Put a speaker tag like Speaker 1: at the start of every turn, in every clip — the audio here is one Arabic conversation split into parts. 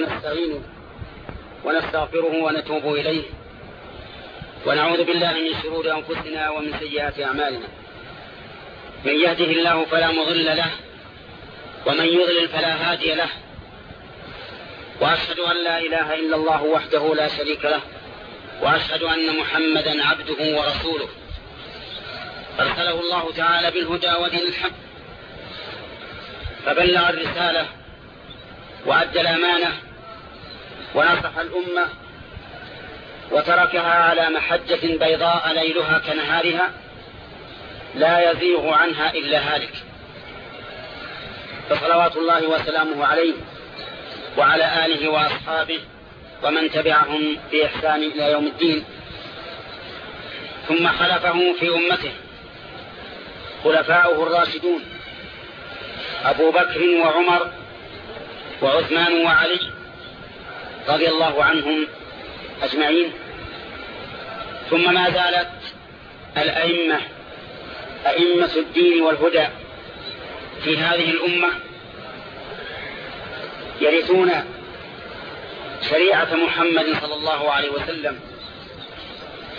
Speaker 1: نستعينه ونستغفره ونتوب إليه. ونعوذ بالله من شرور أنفسنا ومن سيئات أعمالنا. من يهده الله فلا مضل له ومن يضلل فلا هادي له. وأشهد أن لا إله إلا الله وحده لا شريك له وأشهد أن محمدا عبده ورسوله. أرسله الله تعالى بالهدى ودين الحق. فبلغ الرسالة وأدى الأمانة ونصح الأمة وتركها على محجة بيضاء ليلها كنهارها لا يزيغ عنها إلا هالك. فصلوات الله وسلامه عليه وعلى آله وأصحابه ومن تبعهم بإحسان إلى يوم الدين. ثم خلفه في أمته خلفاؤه الراشدون أبو بكر وعمر وعثمان وعلي رضي الله عنهم أجمعين. ثم ما زالت الأئمة أئمة الدين والهدى في هذه الأمة يرثون شريعة محمد صلى الله عليه وسلم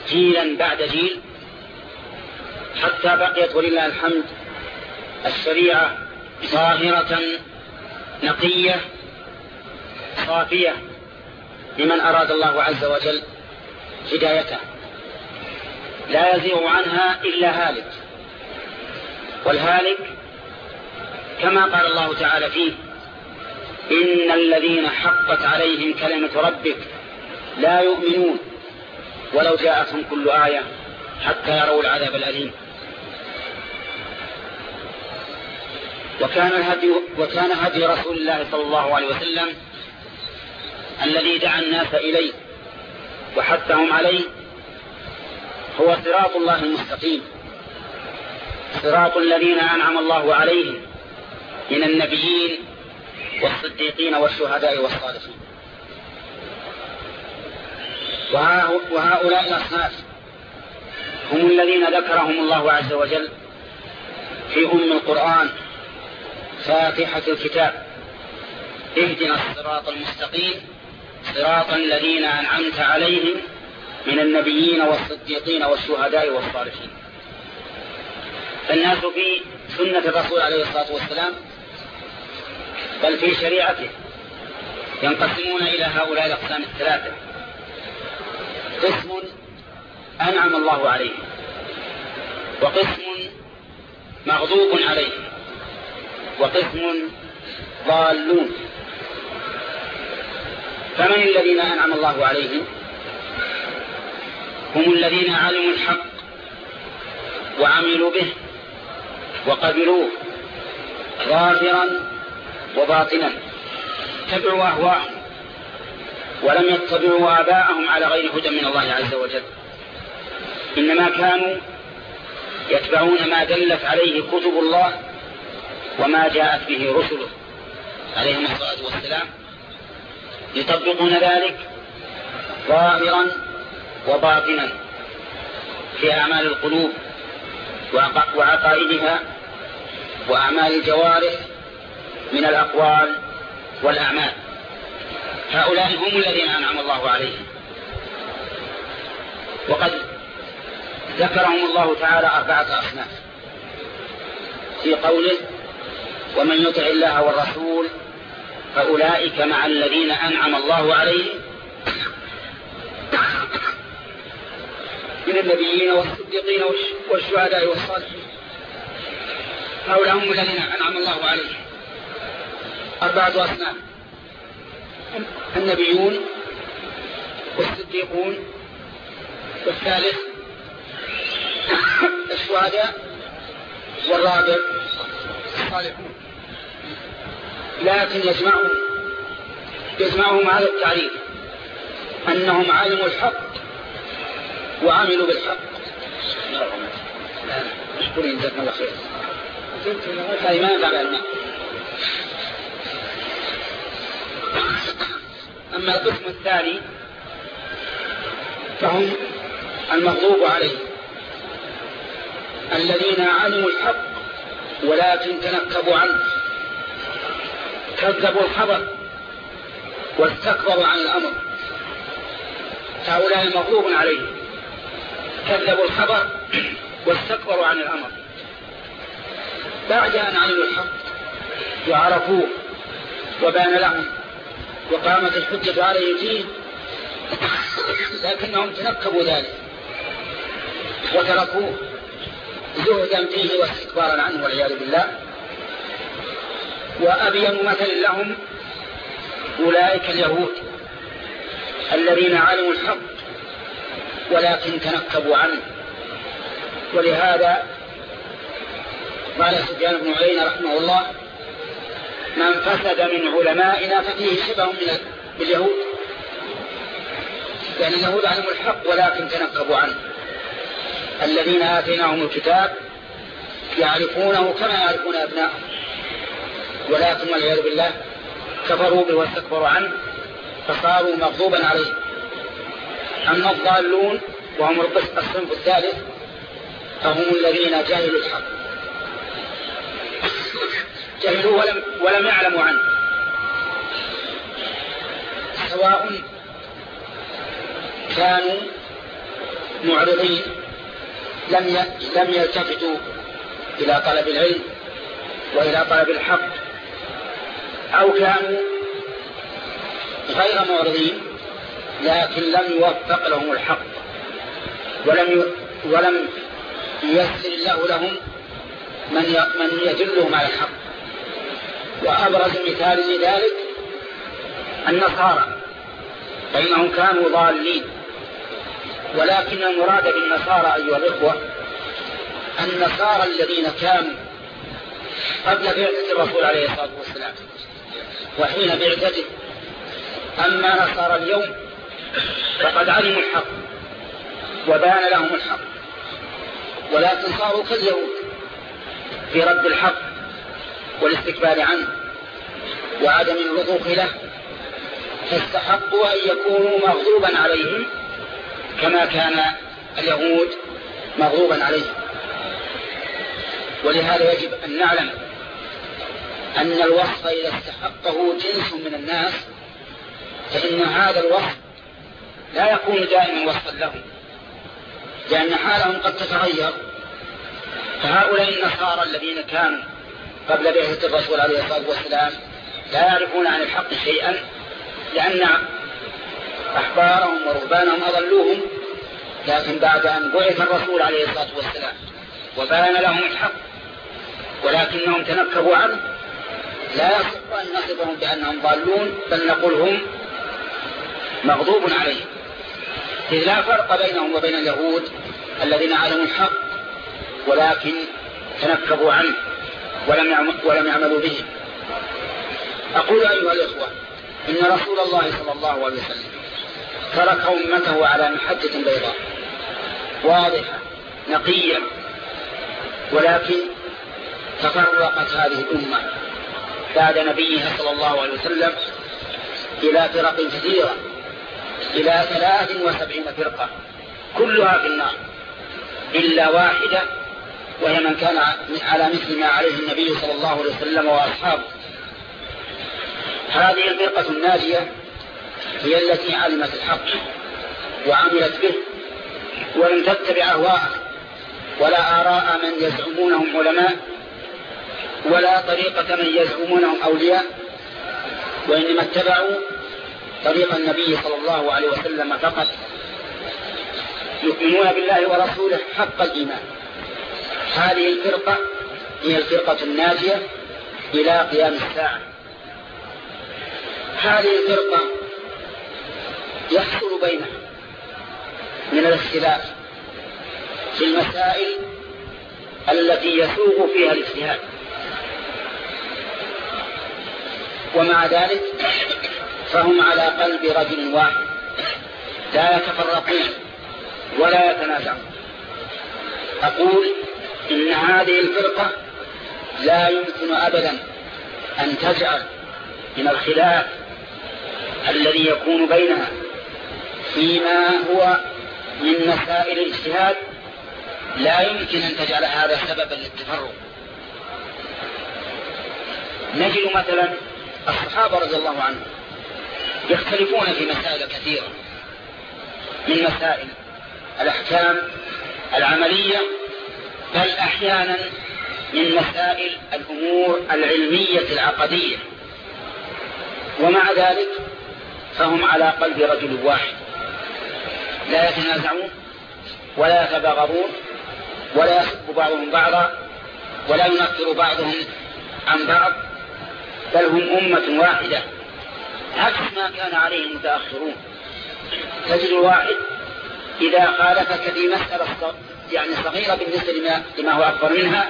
Speaker 1: جيلا بعد جيل حتى بقيت ولله الحمد الشريعة ظاهرة نقية صافية. لمن أراد الله عز وجل هدايته. لا يزيغ عنها إلا هالك. والهالك كما قال الله تعالى فيه إن الذين حقت عليهم كلمة ربك لا يؤمنون ولو جاءتهم كل آية حتى يروا العذاب الأليم. وكان الهدي وكان هدي رسول الله صلى الله عليه وسلم الذي دعا الناس إليه وحثهم عليه هو صراط الله المستقيم. صراط الذين أنعم الله عليهم من النبيين والصديقين والشهداء والصالحين. وهؤلاء الأصناف هم الذين ذكرهم الله عز وجل في أم القرآن فاتحة الكتاب. اهدنا الصراط المستقيم. صراط الذين أنعمت عليهم من النبيين والصديقين والشهداء والصالحين. فالناس في سنة الرسول عليه الصلاة والسلام بل في شريعته ينقسمون إلى هؤلاء الأقسام الثلاثة. قسم أنعم الله عليه وقسم مغضوب عليه وقسم ضالون. فمن الذين أنعم الله عليهم؟ هم الذين علموا الحق وعملوا به وقبلوه ظاهرا وباطنا اتبعوا أهواءهم ولم يتبعوا آباءهم على غير هدى من الله عز وجل. إنما كانوا يتبعون ما دلت عليه كتب الله وما جاءت به رسله عليهم الصلاة والسلام. يطبقون ذلك ظاهرا وباطنا في أعمال القلوب وعقائدها وأعمال الجوارح من الأقوال والأعمال. هؤلاء هم الذين أنعم الله عليهم. وقد ذكرهم الله تعالى أربعة أصناف. في قوله ومن يطع الله والرسول فأولئك مع الذين أنعم الله عليهم. من النبيين والصديقين والشهداء والصالحين. هؤلاء هم الذين أنعم الله عليهم. أربعة أصناف. النبيون والصديقون والثالث الشهداء والرابع الصالحون. لكن يجمعهم يجمعهم هذا التعريف أنهم علموا الحق وعملوا بالحق. اشكرين جزاكم الله خير الماء أما القسم الثاني فهم المغضوب عليهم. الذين علموا الحق ولكن تنكبوا عنه. كذبوا الخبر واستكبروا عن الأمر. هؤلاء مغضوب عليهم. كذبوا الخبر واستكبروا عن الأمر. بعد أن علموا الحق وعرفوه وبان لهم وقامت الحجة عليهم فيه لكنهم تنكبوا ذلك وتركوه زهدا فيه واستكبارا عنه والعياذ بالله. وأبين مثل لهم أولئك اليهود الذين علموا الحق ولكن تنكبوا عنه. ولهذا قال سفيان بن عيينة رحمه الله من فسد من علمائنا ففيه شبه من اليهود. لأن اليهود علموا الحق ولكن تنكبوا عنه. الذين آتيناهم الكتاب يعرفونه كما يعرفون أبناءهم. ولكن والعياذ بالله كفروا به واستكبروا عنه فصاروا مغضوبا عليه. أما الضالون وهم الصنف الثالث فهم الذين جهلوا الحق. جهلوا ولم, ولم يعلموا عنه. سواء كانوا معرضين لم لم يلتفتوا إلى طلب العلم وإلى طلب الحق أو كانوا غير معرضين لكن لم يوفق لهم الحق ولم ولم ييسر الله لهم من من يدلهم على الحق. وأبرز مثال لذلك النصارى فإنهم كانوا ضالين. ولكن المراد بالنصارى أيها الإخوة النصارى الذين كانوا قبل بعثة الرسول عليه الصلاة والسلام. وحين بعثته أما نصارى اليوم فقد علموا الحق وبان لهم الحق. ولكن صاروا كاليهود في رد الحق والاستكبار عنه وعدم الرضوخ له. فاستحقوا أن يكونوا مغضوبا عليهم كما كان اليهود مغضوبا عليهم. ولهذا يجب أن نعلم أن الوصف إذا استحقه جنس من الناس فإن هذا الوصف لا يكون دائما وصفا لهم لأن حالهم قد تتغير. فهؤلاء النصارى الذين كانوا قبل بعثة الرسول عليه الصلاة والسلام لا يعرفون عن الحق شيئا لأن أحبارهم ورهبانهم أضلوهم لكن بعد أن بعث الرسول عليه الصلاة والسلام وبان لهم الحق ولكنهم تنكبوا عنه لا يصح أن نصفهم بأنهم ضالون بل نقول هم مغضوب عليهم. إذ لا فرق بينهم وبين اليهود الذين علموا الحق ولكن تنكبوا عنه ولم ولم يعملوا به. أقول أيها الإخوة إن رسول الله صلى الله عليه وسلم ترك أمته على محجة بيضاء واضحة نقية ولكن تفرقت هذه الأمة. بعد نبيها صلى الله عليه وسلم إلى فرق كثيرة إلى ثلاث وسبعين فرقة كلها في النار إلا واحدة وهي من كان على مثل ما عليه النبي صلى الله عليه وسلم وأصحابه. هذه الفرقة الناجية هي التي علمت الحق وعملت به ولم تتبع أهواءه ولا آراء من يزعمونهم علماء ولا طريقة من يزعمونهم أولياء وإنما اتبعوا طريق النبي صلى الله عليه وسلم فقط يؤمنون بالله ورسوله حق الإيمان. هذه الفرقة هي الفرقة الناجية إلى قيام الساعة. هذه الفرقة يحصل بينها من الاختلاف في المسائل التي يسوغ فيها الاجتهاد. ومع ذلك فهم على قلب رجل واحد. لا يتفرقون ولا يتنازعون. أقول إن هذه الفرقة لا يمكن أبدا أن تجعل من الخلاف الذي يكون بينها فيما هو من مسائل الاجتهاد لا يمكن أن تجعل هذا سببا للتفرق. نجد مثلا الصحابة رضي الله عنهم يختلفون في مسائل كثيرة. من مسائل الأحكام العملية بل أحيانا من مسائل الأمور العلمية العقدية. ومع ذلك فهم على قلب رجل واحد. لا يتنازعون ولا يتباغضون ولا يسب بعضهم بعضا ولا ينكر بعضهم عن بعض. بل هم أمة واحدة. عكس ما كان عليه المتأخرون. تجد الواحد إذا خالفك في مسألة يعني صغيرة بالنسبة لما, لما هو أكبر منها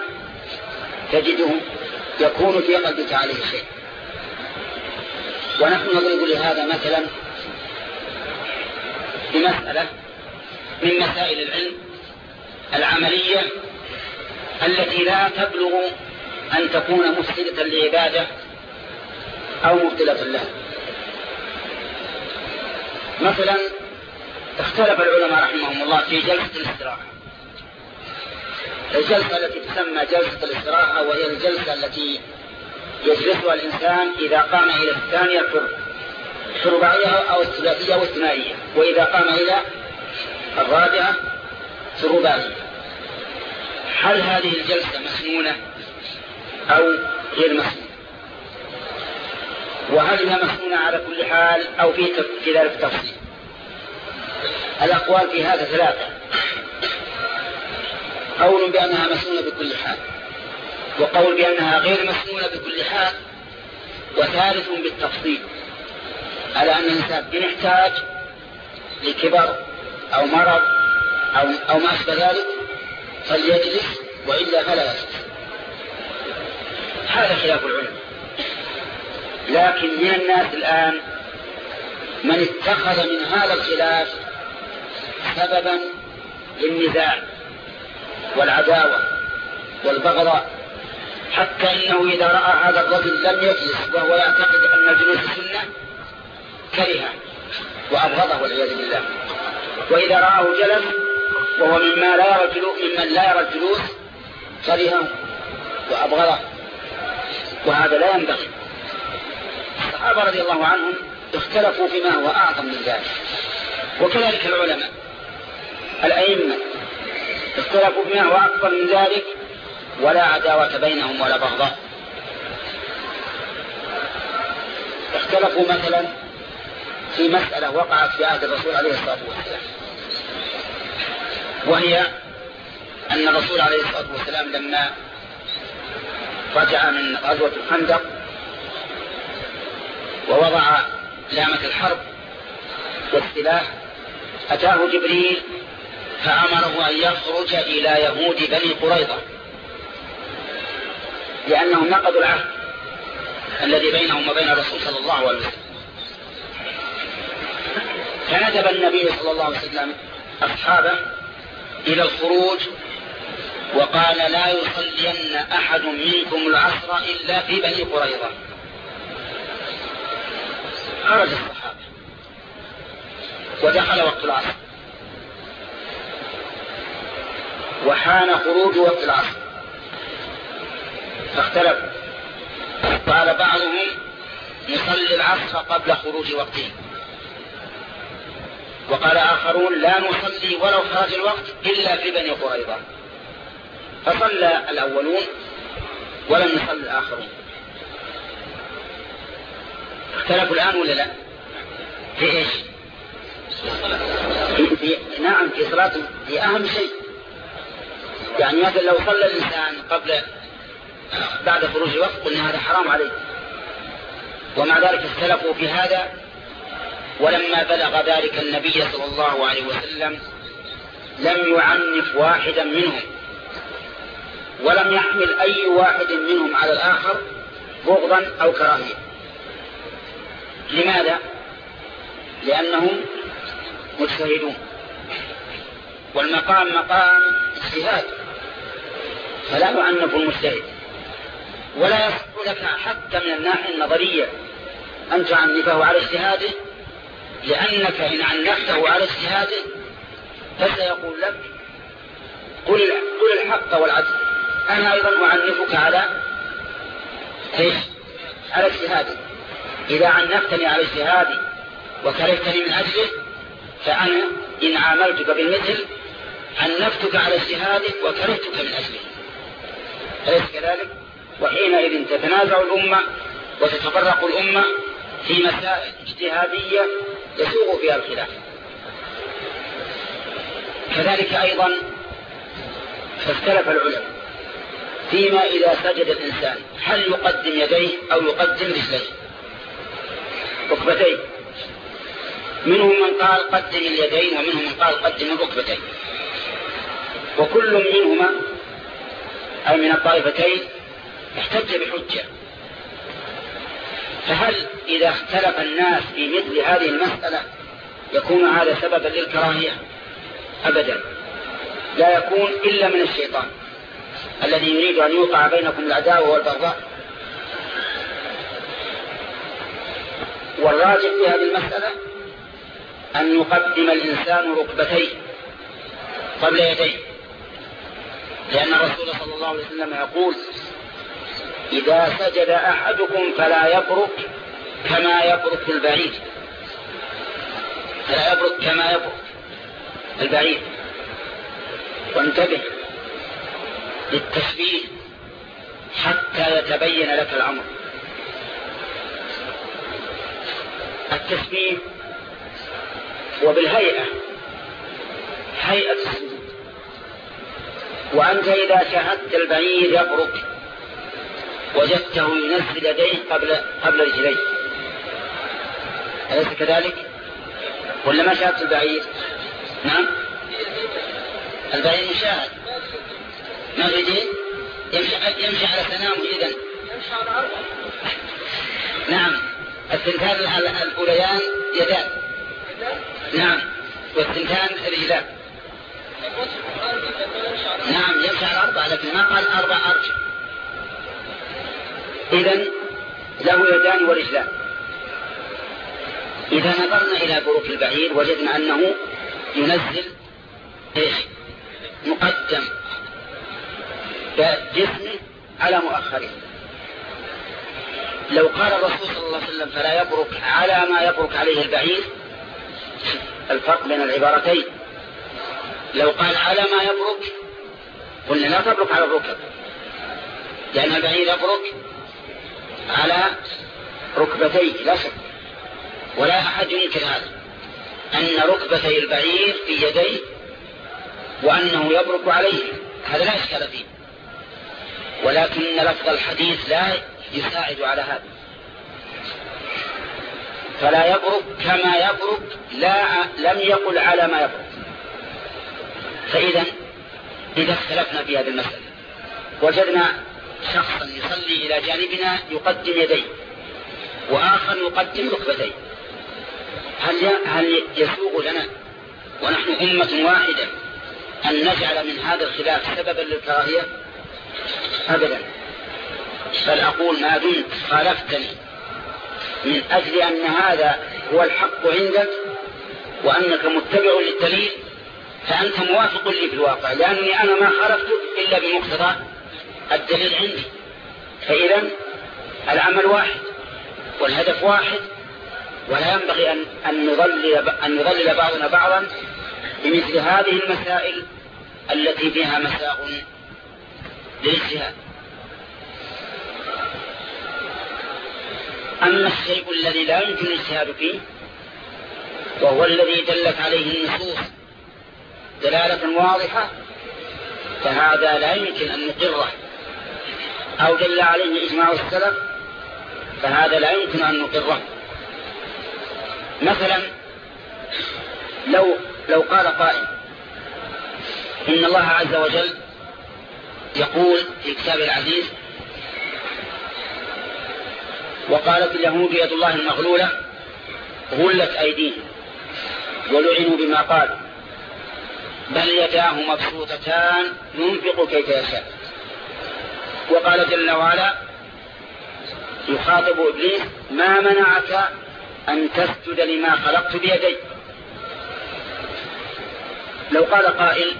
Speaker 1: تجده يكون في قلبك عليه شيء. ونحن نضرب لهذا مثلا بمسألة من مسائل العلم العملية التي لا تبلغ أن تكون مفسدة لعبادة أو مبتلة لها مثلا اختلف العلماء رحمهم الله في جلسة الاستراحة. الجلسة التي تسمى جلسة الاستراحة وهي الجلسة التي يجلسها الإنسان إذا قام إلى الثانية الرباعية أو الثلاثية والثنائية وإذا قام إلى الرابعة الرباعية. هل هذه الجلسة مسنونة أو غير مسنونة؟ وهل هي مسنونة على كل حال أو في في ذلك تفصيل. الأقوال في هذا ثلاثة. قول بأنها مسنونة بكل حال. وقول بأنها غير مسنونة بكل حال. وثالث بالتفصيل. على أن الإنسان إن احتاج لكبر أو مرض أو, أو ما أشبه ذلك فليجلس وإلا فلا يجلس. هذا خلاف العلماء لكن من الناس الآن من اتخذ من هذا الخلاف سببا للنزاع والعداوة والبغضاء حتى إنه إذا رأى هذا الرجل لم يجلس وهو يعتقد أن الجلوس سنه كره وأبغضه والعياذ بالله. وإذا رآه جلس وهو مما لا يرى الجلوس ممن لا يرى الجلوس كرهه وأبغضه. وهذا لا ينبغي. الصحابة رضي الله عنهم اختلفوا فيما هو أعظم من ذلك. وكذلك العلماء. الأئمة اختلفوا فيما هو أكبر من ذلك ولا عداوة بينهم ولا بغضاء. اختلفوا مثلا في مسألة وقعت في عهد الرسول عليه الصلاة والسلام. وهي أن الرسول عليه الصلاة والسلام لما رجع من غزوة الخندق ووضع لامة الحرب والسلاح أتاه جبريل فأمره أن يخرج إلى يهود بني قريظة لأنهم نقضوا العهد الذي بينهم وبين الرسول صلى الله عليه وسلم. فندب النبي صلى الله عليه وسلم أصحابه إلى الخروج وقال لا يصلين أحد منكم العصر إلا في بني قريظة. خرج الصحابة ودخل وقت العصر. وحان خروج وقت العصر. فاختلفوا قال بعضهم نصلي العصر قبل خروج وقته. وقال آخرون لا نصلي ولو خرج الوقت إلا في بني قريظة. فصلى الأولون ولم يصلي الآخرون. اختلفوا الآن ولا لا؟ في إيش؟ في, في نعم في صلاة في أهم شيء. يعني مثلا لو صلى الإنسان قبل بعد خروج الوقت قلنا هذا حرام عليه. ومع ذلك اختلفوا في هذا ولما بلغ ذلك النبي صلى الله عليه وسلم لم يعنف واحدا منهم. ولم يحمل أي واحد منهم على الآخر بغضا أو كراهية. لماذا؟ لأنهم مجتهدون. والمقام مقام اجتهاد. فلا يعنف المجتهد. ولا يصح لك حتى من الناحية النظرية أن تعنفه على اجتهاده لأنك إن عنفته على اجتهاده فسيقول لك قل قل الحق والعدل. أنا أيضا أعنفك على إيش؟ على اجتهادي إذا عنفتني على اجتهادي وكرهتني من أجله فأنا إن عاملتك بالمثل عنفتك على اجتهادك وكرهتك من أجله. أليس كذلك؟ وحينئذ تتنازع الأمة وتتفرق الأمة في مسائل اجتهادية يسوغ فيها الخلاف. كذلك أيضا فاختلف العلماء فيما إذا سجد الإنسان هل يقدم يديه أو يقدم رجليه؟ ركبتين منهم من قال قدم اليدين ومنهم من قال قدم الركبتين وكل منهما أي من الطائفتين احتج بحجة. فهل إذا اختلف الناس في مثل هذه المسألة يكون هذا سببا للكراهية؟ أبدا. لا يكون إلا من الشيطان الذي يريد أن يوقع بينكم العداوة والبغضاء. والراجح في هذه المسألة أن يقدم الإنسان ركبتيه قبل يديه. لأن الرسول صلى الله عليه وسلم يقول إذا سجد أحدكم فلا يبرك كما يبرك البعيد فلا يبرك كما يبرك البعيد وانتبه للتشبيه حتى يتبين لك الأمر. التشبيه وبالهيئة هيئة السجود. وأنت إذا شاهدت البعير يبرك وجدته ينزل يديه قبل قبل رجليه. أليس كذلك؟ ولا ما شاهدت البعير؟ نعم. البعير مشاهد ما في دين يمشي, يمشي على سنامه إذا يمشي على أربعة نعم. الثنتان الأوليان يدان. نعم. والثنتان رجلان نعم يمشي على أربعة لكن ما قال أربع أرجل. إذا له يدان ورجلان إذا نظرنا إلى بروك البعير وجدنا أنه ينزل إيش؟ مقدم. جسمه على مؤخره. لو قال الرسول صلى الله عليه وسلم فلا يبرك على ما يبرك عليه البعير الفرق بين العبارتين. لو قال على ما يبرك قلنا لا تبرك على الركب. لأن البعير يبرك على ركبتيه لا شك. ولا أحد ينكر هذا. أن ركبتي البعير في يديه وأنه يبرك عليه. هذا لا إشكال فيه. ولكن لفظ الحديث لا يساعد على هذا. فلا يبرك كما يبرك لا لم يقل على ما يبرك. فإذا إذا اختلفنا في هذه المسألة. وجدنا شخصا يصلي إلى جانبنا يقدم يديه وآخر يقدم ركبتيه. هل هل يسوغ لنا ونحن أمة واحدة أن نجعل من هذا الخلاف سببا للكراهية؟ أبدا. بل أقول ما دمت خالفتني. من أجل أن هذا هو الحق عندك وأنك متبع للدليل فأنت موافق لي في الواقع لأنني أنا ما خالفتك إلا بمقتضى الدليل عندي. فإذا العمل واحد والهدف واحد ولا ينبغي أن أن نضلل أن نضلل بعضنا بعضا بمثل هذه المسائل التي فيها مساء للاجتهاد. أما الشيء الذي لا يمكن الاجتهاد فيه وهو الذي دلت عليه النصوص دلالة واضحة فهذا لا يمكن أن نقره. أو دل عليه إجماع السلف فهذا لا يمكن أن نقره. مثلا لو لو قال قائل إن الله عز وجل يقول في كتابه العزيز وقالت اليهود يد الله المغلولة غلت أيديهم ولعنوا بما قالوا. بل يداه مبسوطتان ينفق كيف يشاء. وقال جل وعلا يخاطب إبليس ما منعك أن تسجد لما خلقت بيدي؟ لو قال قائل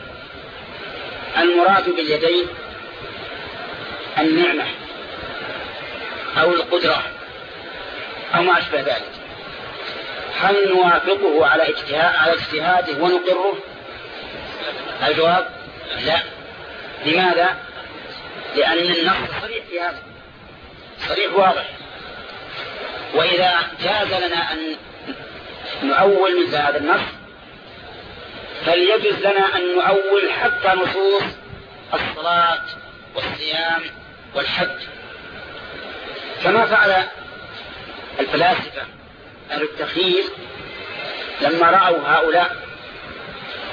Speaker 1: المراد باليدين النعمة أو القدرة. أو ما أشبه ذلك. هل نوافقه على اجتهاد على اجتهاده ونقره؟ الجواب لا. لماذا؟ لأن النص صريح في هذا. صريح واضح. وإذا جاز لنا أن نؤول مثل هذا النص فليجوز لنا أن نؤول حتى نصوص الصلاة والصيام والحج. كما فعل الفلاسفة أهل التخيير لما رأوا هؤلاء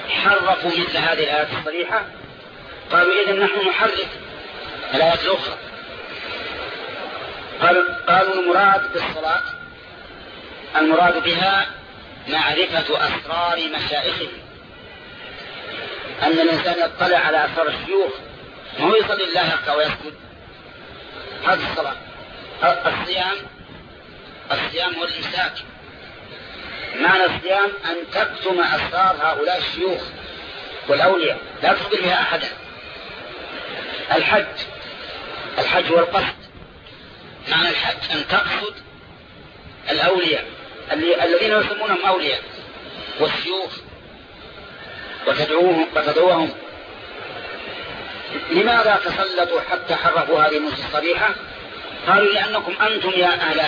Speaker 1: حرفوا مثل هذه الآيات الصريحة قالوا إذا نحن نحرف الآيات الأخرى. قالوا, قالوا المراد بالصلاة المراد بها معرفة أسرار مشائخهم. أن الإنسان يطلع على أسرار الشيوخ ما هو يصلي الله ويسجد؟ هذه الصلاة. الصيام الصيام هو الإمساك معنى الصيام أن تكتم أسرار هؤلاء الشيوخ والأولياء لا تخبر بها أحدا. الحج الحج هو القصد معنى الحج أن تقصد الأولياء الذين يسمونهم أولياء والشيوخ وتدعوهم وتدعوهم. لماذا تسلطوا حتى حرفوا هذه النصوص الصريحة؟ قالوا لأنكم أنتم يا أهل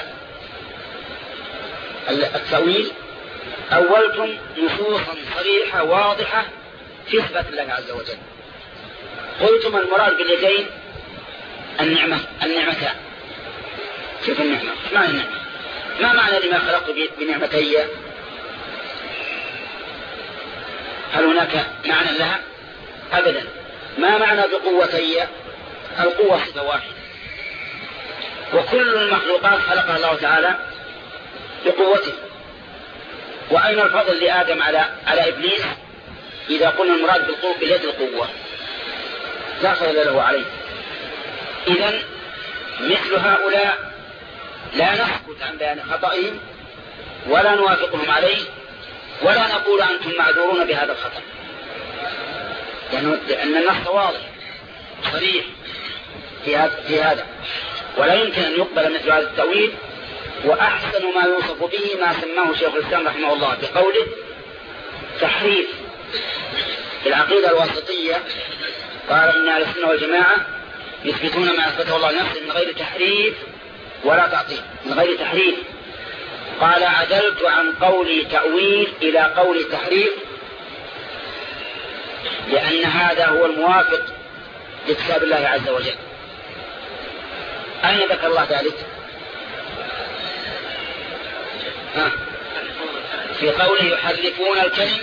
Speaker 1: التأويل أولتم نصوصا صريحة واضحة في صفة الله عز وجل. قلتم المراد باليدين النعمة النعمتان كيف النعمة ما النعمة؟ ما معنى لما خلقت بنعمتي؟ هل هناك معنى لها؟ أبدا. ما معنى بقوتي؟ القوة صفة واحدة. وكل المخلوقات خلقها الله تعالى بقوته. وأين الفضل لآدم على على إبليس؟ إذا قلنا المراد بالقوة باليد القوة. لا فضل له عليه. إذا مثل هؤلاء لا نسكت عن بيان خطئهم ولا نوافقهم عليه ولا نقول أنتم معذورون بهذا الخطأ. لأن النص واضح صريح في هذا. ولا يمكن أن يقبل مثل هذا التأويل وأحسن ما يوصف به ما سماه شيخ الإسلام رحمه الله بقوله تحريف. في العقيدة الواسطية قال إن أهل السنة والجماعة يثبتون ما أثبته الله نفسه من غير تحريف ولا تعطيل من غير تحريف. قال عدلت عن قول تأويل إلى قول تحريف لأن هذا هو الموافق لكتاب الله عز وجل. أين ذكر الله ذلك؟ ها. في قوله يحرفون الكلم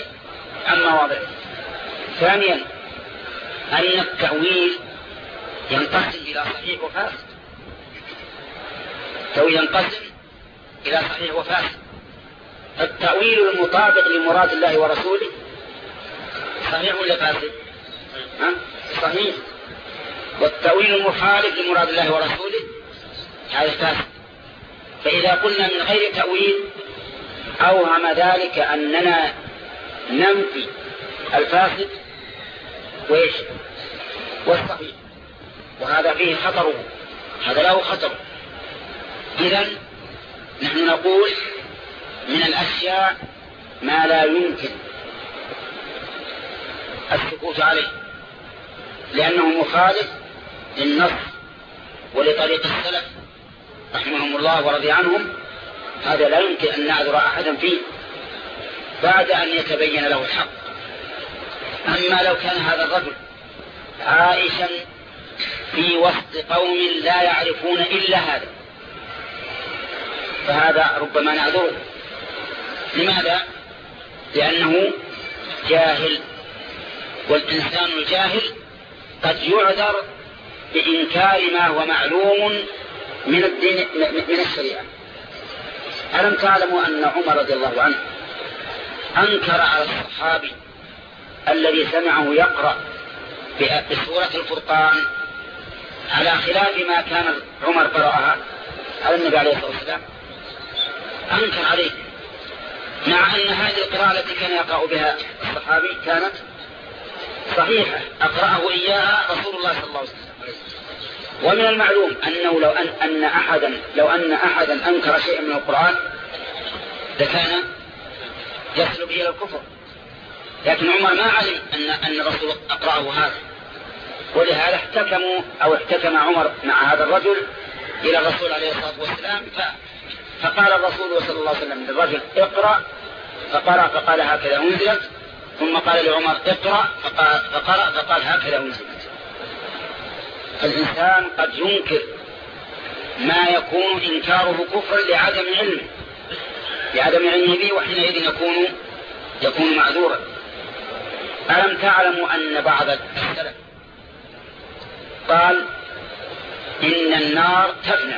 Speaker 1: عن مواضعه. ثانيا أن التأويل ينقسم إلى صحيح وفاسد. التأويل ينقسم إلى صحيح وفاسد. التأويل المطابق لمراد الله ورسوله صحيح ولا فاسد؟ ها؟ صحيح. والتأويل المخالف لمراد الله ورسوله هذا فاسد. فإذا قلنا من غير تأويل أوهم ذلك أننا ننفي الفاسد وإيش؟ والصحيح. وهذا فيه خطره هذا له خطر. إذا نحن نقول من الأشياء ما لا يمكن السكوت عليه لأنه مخالف للنص ولطريق السلف. رحمهم الله ورضي عنهم هذا لا يمكن أن نعذر أحدا فيه. بعد أن يتبين له الحق. أما لو كان هذا الرجل عائشا في وسط قوم لا يعرفون إلا هذا فهذا ربما نعذره. لماذا؟ لأنه جاهل والإنسان الجاهل قد يعذر بإنكار ما هو معلوم من الدين من الشريعة. ألم تعلموا أن عمر رضي الله عنه أنكر على الصحابي الذي سمعه يقرأ بسورة الفرقان على خلاف ما كان عمر قرأها على النبي عليه الصلاة والسلام؟ أنكر عليه مع أن هذه القراءة التي كان يقرأ بها الصحابي كانت صحيحة. أقرأه إياها رسول الله صلى الله عليه وسلم. ومن المعلوم أنه لو أن, أن أحدا لو أن أحدا أنكر شيئا من القرآن لكان يصل به إلى الكفر. لكن عمر ما علم أن أن الرسول أقرأه هذا. ولهذا احتكموا أو احتكم عمر مع هذا الرجل إلى الرسول عليه الصلاة والسلام. فقال الرسول صلى الله عليه وسلم للرجل اقرأ. فقرأ فقال هكذا أنزلت. ثم قال لعمر اقرأ. فقال, فقرأ فقال هكذا أنزلت. فالإنسان قد ينكر ما يكون إنكاره كفرا لعدم علمه لعدم علمه به وحينئذ يكون يكون معذورا. ألم تعلموا أن بعض السلف قال إن النار تفنى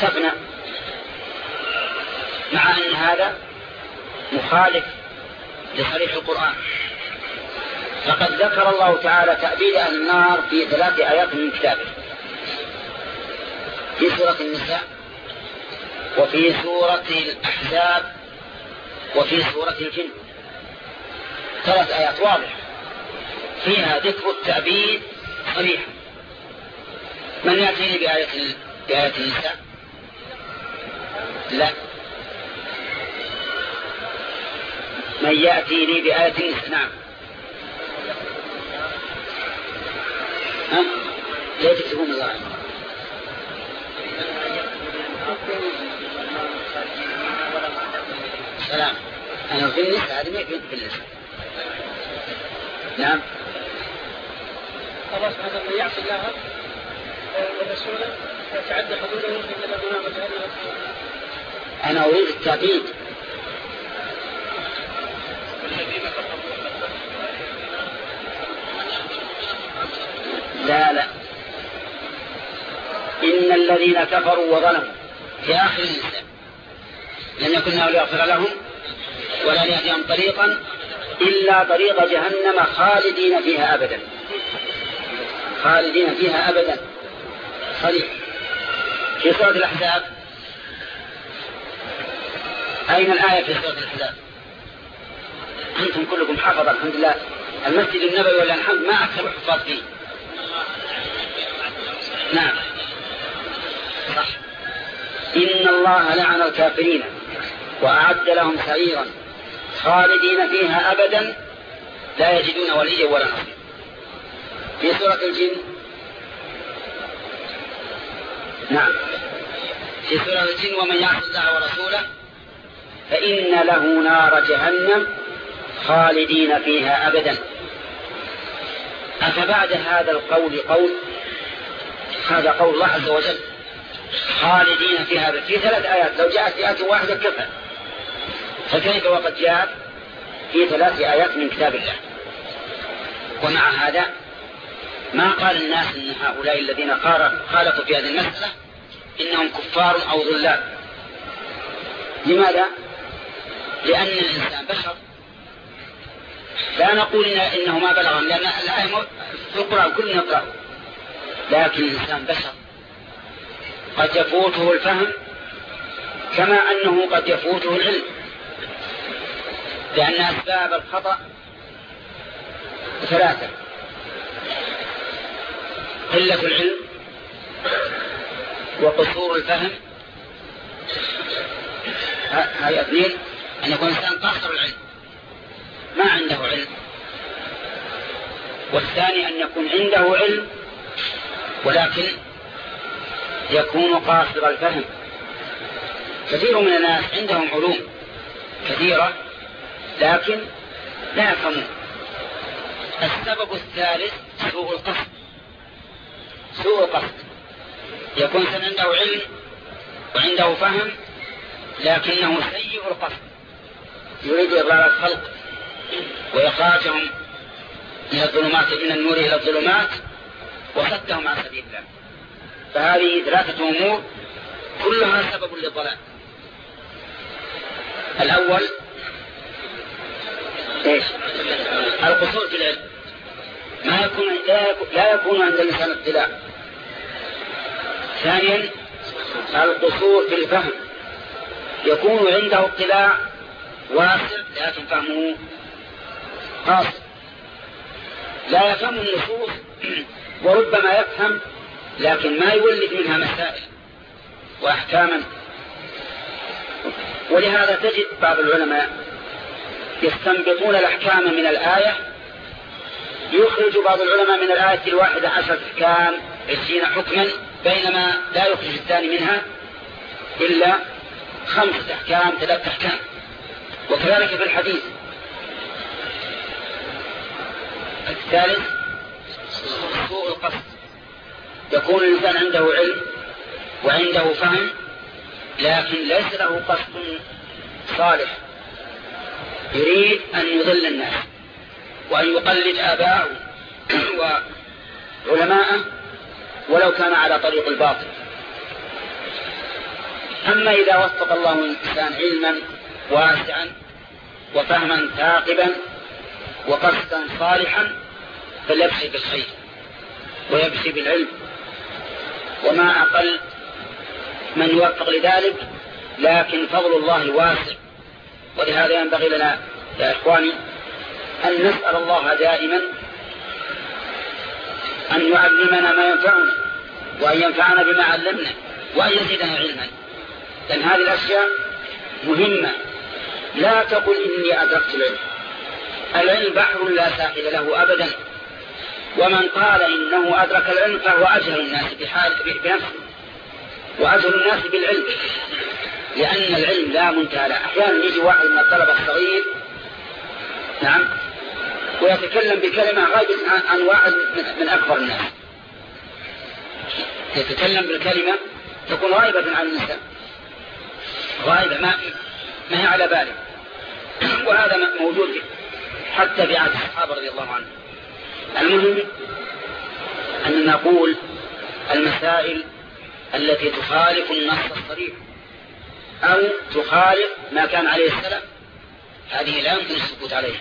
Speaker 1: تفنى مع أن هذا مخالف لصريح القرآن. فقد ذكر الله تعالى تأبيد أهل النار في ثلاث آيات من كتابه. في سورة النساء وفي سورة الأحزاب وفي سورة الجن. ثلاث آيات واضحة فيها ذكر التأبيد صريحا من يأتيني بآية بآية النساء؟ لا. من يأتيني بآية النساء؟ نعم. ها؟ لا تكتبون الله سلام. أنا النساء هذه ما في النساء نعم.
Speaker 2: الله سبحانه وتعالى يعصي الله ورسوله ويتعدى حدوده نار جهنم
Speaker 1: أنا أريد التعبيد. لا لا إن الذين كفروا وظلموا في آخر النساء لم يكن الله ليغفر لهم ولا ليهديهم طريقا إلا طريق جهنم خالدين فيها أبدا. خالدين فيها أبدا. صريح في سورة الأحزاب. أين الآية في سورة الأحزاب؟ أنتم كلكم حفظ الحمد لله. المسجد النبوي ولا الحمد ما أكثر الحفاظ فيه. نعم. إن الله لعن الكافرين وأعد لهم سعيرا خالدين فيها أبدا لا يجدون وليا ولا نصير في سورة الجن. نعم. في سورة الجن ومن يعص الله ورسوله فإن له نار جهنم خالدين فيها أبدا. أفبعد هذا القول قول هذا قول الله عز وجل خالدين فيها في ثلاث آيات لو جاءت في آية واحدة كفى. فكيف وقد جاءت؟ في ثلاث آيات من كتاب الله. ومع هذا ما قال الناس إن هؤلاء الذين خالفوا في هذه المسألة إنهم كفار أو ظلال لماذا؟ لأن الإنسان بشر. لا نقول إنه ما بلغهم لأن الآية في القرآن كلنا نقرا لكن الإنسان بشر. قد يفوته الفهم كما أنه قد يفوته العلم. لأن أسباب الخطأ ثلاثة. قلة العلم وقصور الفهم. هاي اثنين أن يكون الإنسان قاصر العلم. ما عنده علم. والثاني أن يكون عنده علم ولكن يكون قاصر الفهم. كثير من الناس عندهم علوم كثيرة لكن لا يفهمون. السبب الثالث سوء القصد. سوء قصد يكون عنده علم وعنده فهم لكنه سيء القصد. يريد إضلال الخلق وإخراجهم من الظلمات من النور إلى الظلمات. وصدهم عن سبيل الله. فهذه ثلاثة أمور كلها سبب للضلال. الأول إيش؟ القصور في العلم. ما يكون لا يكون عند الإنسان ابتلاء ثانيا القصور في الفهم. يكون عنده اطلاع واسع لكن فهمه قاصر. لا يفهم النصوص وربما يفهم لكن ما يولد منها مسائل وأحكاما. ولهذا تجد بعض العلماء يستنبطون الأحكام من الآية. يخرج بعض العلماء من الآية الواحدة عشرة أحكام عشرين حكما بينما لا يخرج الثاني منها إلا خمسة أحكام ثلاثة أحكام. وكذلك في الحديث. الثالث القصد. يكون الإنسان عنده علم وعنده فهم لكن ليس له قصد صالح. يريد أن يضل الناس وأن يقلد آباءه وعلماءه ولو كان على طريق الباطل. أما إذا وفق الله الإنسان علما واسعا وفهما ثاقبا وقصدا صالحا فليبشي بالخير. ويبشي بالعلم. وما أقل من يوفق لذلك لكن فضل الله واسع ولهذا ينبغي لنا يا إخواني أن نسأل الله دائما أن يعلمنا ما ينفعنا وأن ينفعنا بما علمنا وأن يزيدنا علما. لأن هذه الأشياء مهمة. لا تقل إني أدركت العلم. العلم بحر لا ساحل له أبدا. ومن قال إنه أدرك العلم فهو أجهل الناس بحال بنفسه. وأجهل الناس بالعلم. لأن العلم لا منتهى له. أحيانا يجي واحد من الطلبة الصغير نعم ويتكلم بكلمة غايبة عن واحد من أكبر الناس. يتكلم بالكلمة تكون غائبة عن النساء غائبة ما ما هي على باله وهذا موجود حتى في عهد الصحابة رضي الله عنهم. المهم أن نقول المسائل التي تخالف النص الصريح أو تخالف ما كان عليه السلام هذه لا يمكن السكوت عليها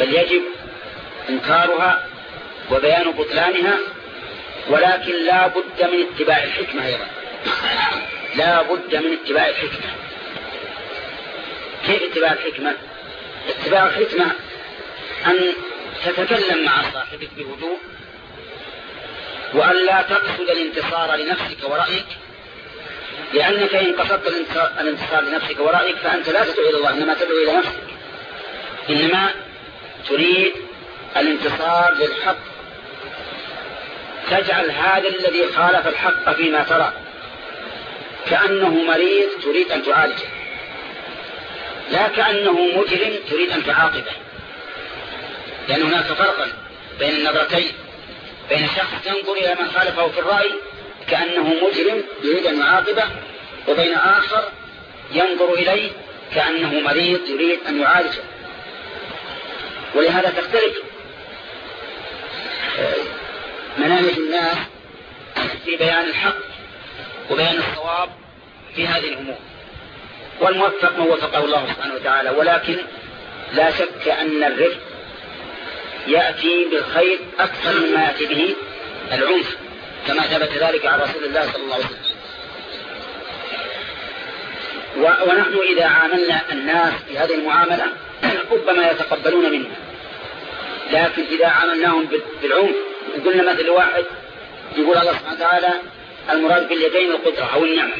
Speaker 1: بل يجب إنكارها وبيان بطلانها ولكن لا بد من اتباع الحكمة أيضا. لا بد من اتباع الحكمة. كيف اتباع الحكمة؟ اتباع الحكمة أن تتكلم مع صاحبك بهدوء وأن لا تقصد الانتصار لنفسك ورأيك لأنك إن قصدت الانتصار لنفسك ورأيك فأنت لا تدعو إلى الله إنما تدعو إلى نفسك. إنما تريد الانتصار للحق. تجعل هذا الذي خالف الحق فيما ترى. كأنه مريض تريد أن تعالجه. لا كأنه مجرم تريد أن تعاقبه. لأن هناك فرقا بين النظرتين بين شخص ينظر إلى من خالفه في الرأي كأنه مجرم يريد أن يعاقبه وبين آخر ينظر إليه كأنه مريض يريد أن يعالجه. ولهذا تختلف منامج الناس في بيان الحق وبيان الصواب في هذه الأمور. والموفق من وفقه الله سبحانه وتعالى ولكن لا شك أن الرفق يأتي بالخير أكثر مما يأتي به العنف كما ثبت ذلك عن رسول الله صلى الله عليه وسلم. ونحن إذا عاملنا الناس في هذه المعاملة ربما يتقبلون منا لكن إذا عاملناهم بالعنف قلنا مثل واحد يقول الله سبحانه وتعالى المراد باليدين القدرة أو النعمة.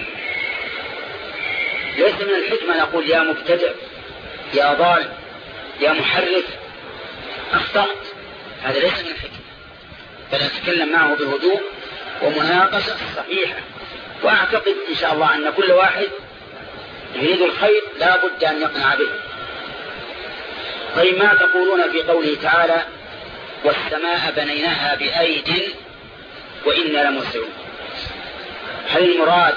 Speaker 1: ليس من الحكمة نقول يا مبتدع يا ضال يا محرف أخطأت. هذا ليس من الحكمة. بل أتكلم معه بهدوء ومناقشة صحيحة. وأعتقد إن شاء الله أن كل واحد يريد الخير لا بد أن يقنع به. طيب ما تقولون في قوله تعالى والسماء بنيناها بأيد وإنا لموسعون هل المراد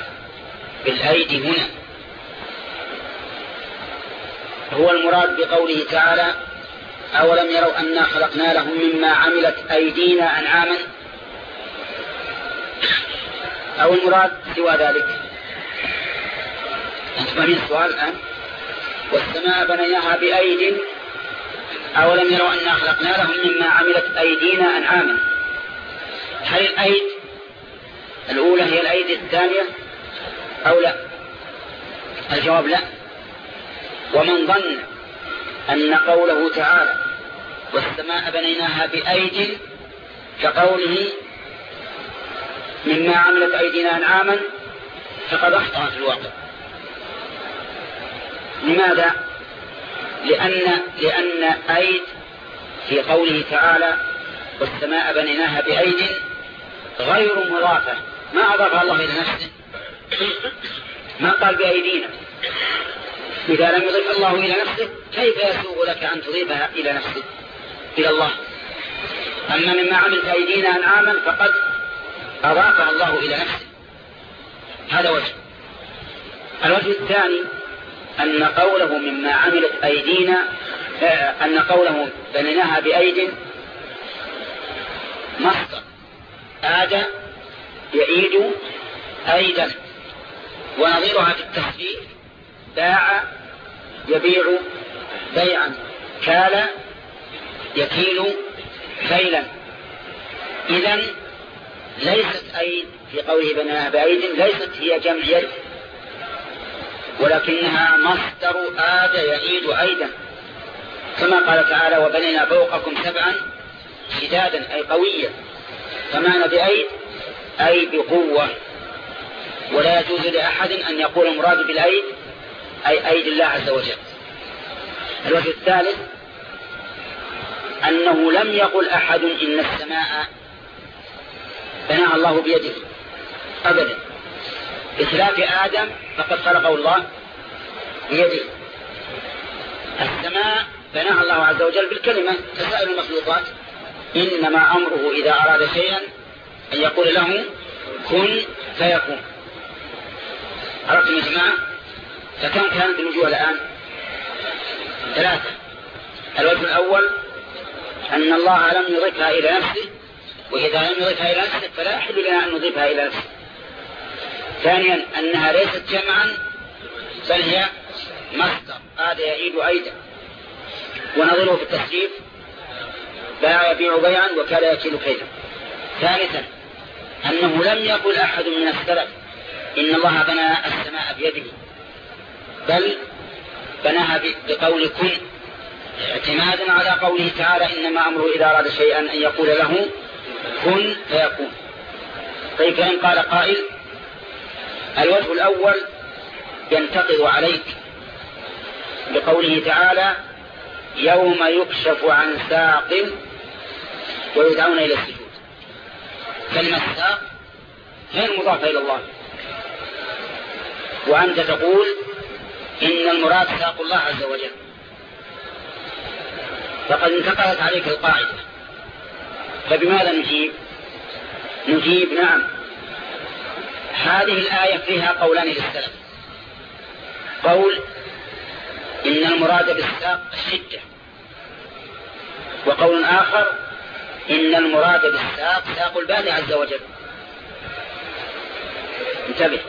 Speaker 1: بالأيدي هنا هو المراد بقوله تعالى أولم يروا أنا خلقنا لهم مما عملت أيدينا أنعاما؟ أو المراد سوى ذلك؟ أنت فاهمين السؤال الآن. والسماء بنيناها بأيد. أولم يروا أنا خلقنا لهم مما عملت أيدينا أنعاما؟ هل الأيد الأولى هي الأيد الثانية أو لا؟ الجواب لا. ومن ظن أن قوله تعالى والسماء بنيناها بأيد كقوله مما عملت أيدينا أنعاما فقد أخطأ في الواقع. لماذا؟ لأن, لأن أيد في قوله تعالى والسماء بنيناها بأيد غير مضافة. ما أضاف الله إلى نفسه. ما قال بأيدينا. إذا لم يضيف الله إلى نفسه كيف يسوغ لك أن تضيفها إلى نفسك إلى الله. أما مما عملت أيدينا أنعاما فقد أضافها الله إلى نفسه. هذا وجه. الوجه الثاني أن قوله مما عملت أيدينا آه، أن قوله بنيناها بأيد مصدر. آد يعيد أيدا. ونظيرها في التسبيح باع يبيع بيعا. كال يكيل كيلا إذا ليست أيد في قوله بناها بأيد ليست هي جمع يد ولكنها مصدر آد يعيد أيدا. كما قال تعالى وبنينا فوقكم سبعا شدادا أي قويا. فمعنى بأيد أي بقوة. ولا يجوز لأحد أن يقول المراد بالأيد أي أيد الله عز وجل. الوجه الثالث أنه لم يقل أحد إن السماء بناها الله بيده. أبدا. بخلاف آدم فقد خلقه الله بيده. السماء بناها الله عز وجل بالكلمة. كسائر المخلوقات. إنما أمره إذا أراد شيئا أن يقول له كن فيكون. عرفتم يا جماعة؟ فكم كانت الوجوه الآن؟ ثلاثة. الوجه الأول أن الله لم يضيفها إلى نفسه وإذا لم يضيفها إلى نفسه فلا يحل لنا أن نضيفها إلى نفسه. ثانيا أنها ليست جمعا بل هي مصدر. هذا يعيد أيضا. ونظره في التسجيل. باع يبيع بيعا وكان يكيل كيدا. ثالثا أنه لم يقل أحد من السلف إن الله بنى السماء بيده بل بناها بقول كن. اعتمادا على قوله تعالى إنما أمره إذا أراد شيئا أن يقول له كن فيكون. طيب فإن قال قائل الوجه الأول ينتقض عليك بقوله تعالى يوم يكشف عن ساق ويدعون إلى السجود. كلمة ساق غير مضافة إلى الله. وأنت تقول إن المراد ساق الله عز وجل. فقد انتقلت عليك القاعدة. فبماذا نجيب؟ نجيب نعم. هذه الآية فيها قولان للسلف. قول إن المراد بالساق الشدة. وقول آخر إن المراد بالساق ساق البال عز وجل. انتبه.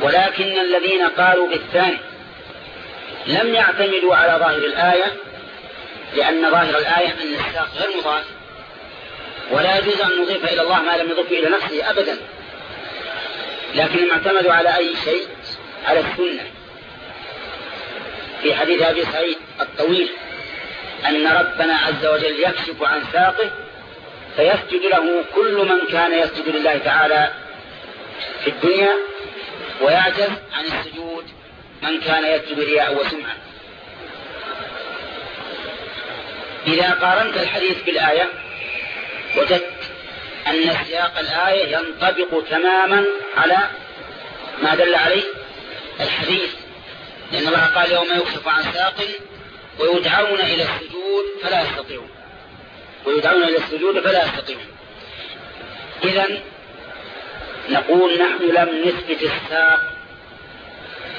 Speaker 1: ولكن الذين قالوا بالثاني لم يعتمدوا على ظاهر الآية لأن ظاهر الآية أن الساق غير مضاف ولا يجوز أن نضيف إلى الله ما لم يضيف إلى نفسه أبدا. لكنهم اعتمدوا على أي شيء؟ على السنة. في حديث أبي سعيد الطويل أن ربنا عز وجل يكشف عن ساقه فيسجد له كل من كان يسجد لله تعالى في الدنيا ويعجز عن السجود من كان يسجد رياء وسمعة إذا قارنت الحديث بالآية وجدت أن سياق الآية ينطبق تماما على ما دل عليه الحديث. لأن الله قال يوم يكشف عن ساق ويدعون إلى السجود فلا يستطيعون. ويدعون إلى السجود فلا يستطيعون. إذا نقول نحن لم نثبت الساق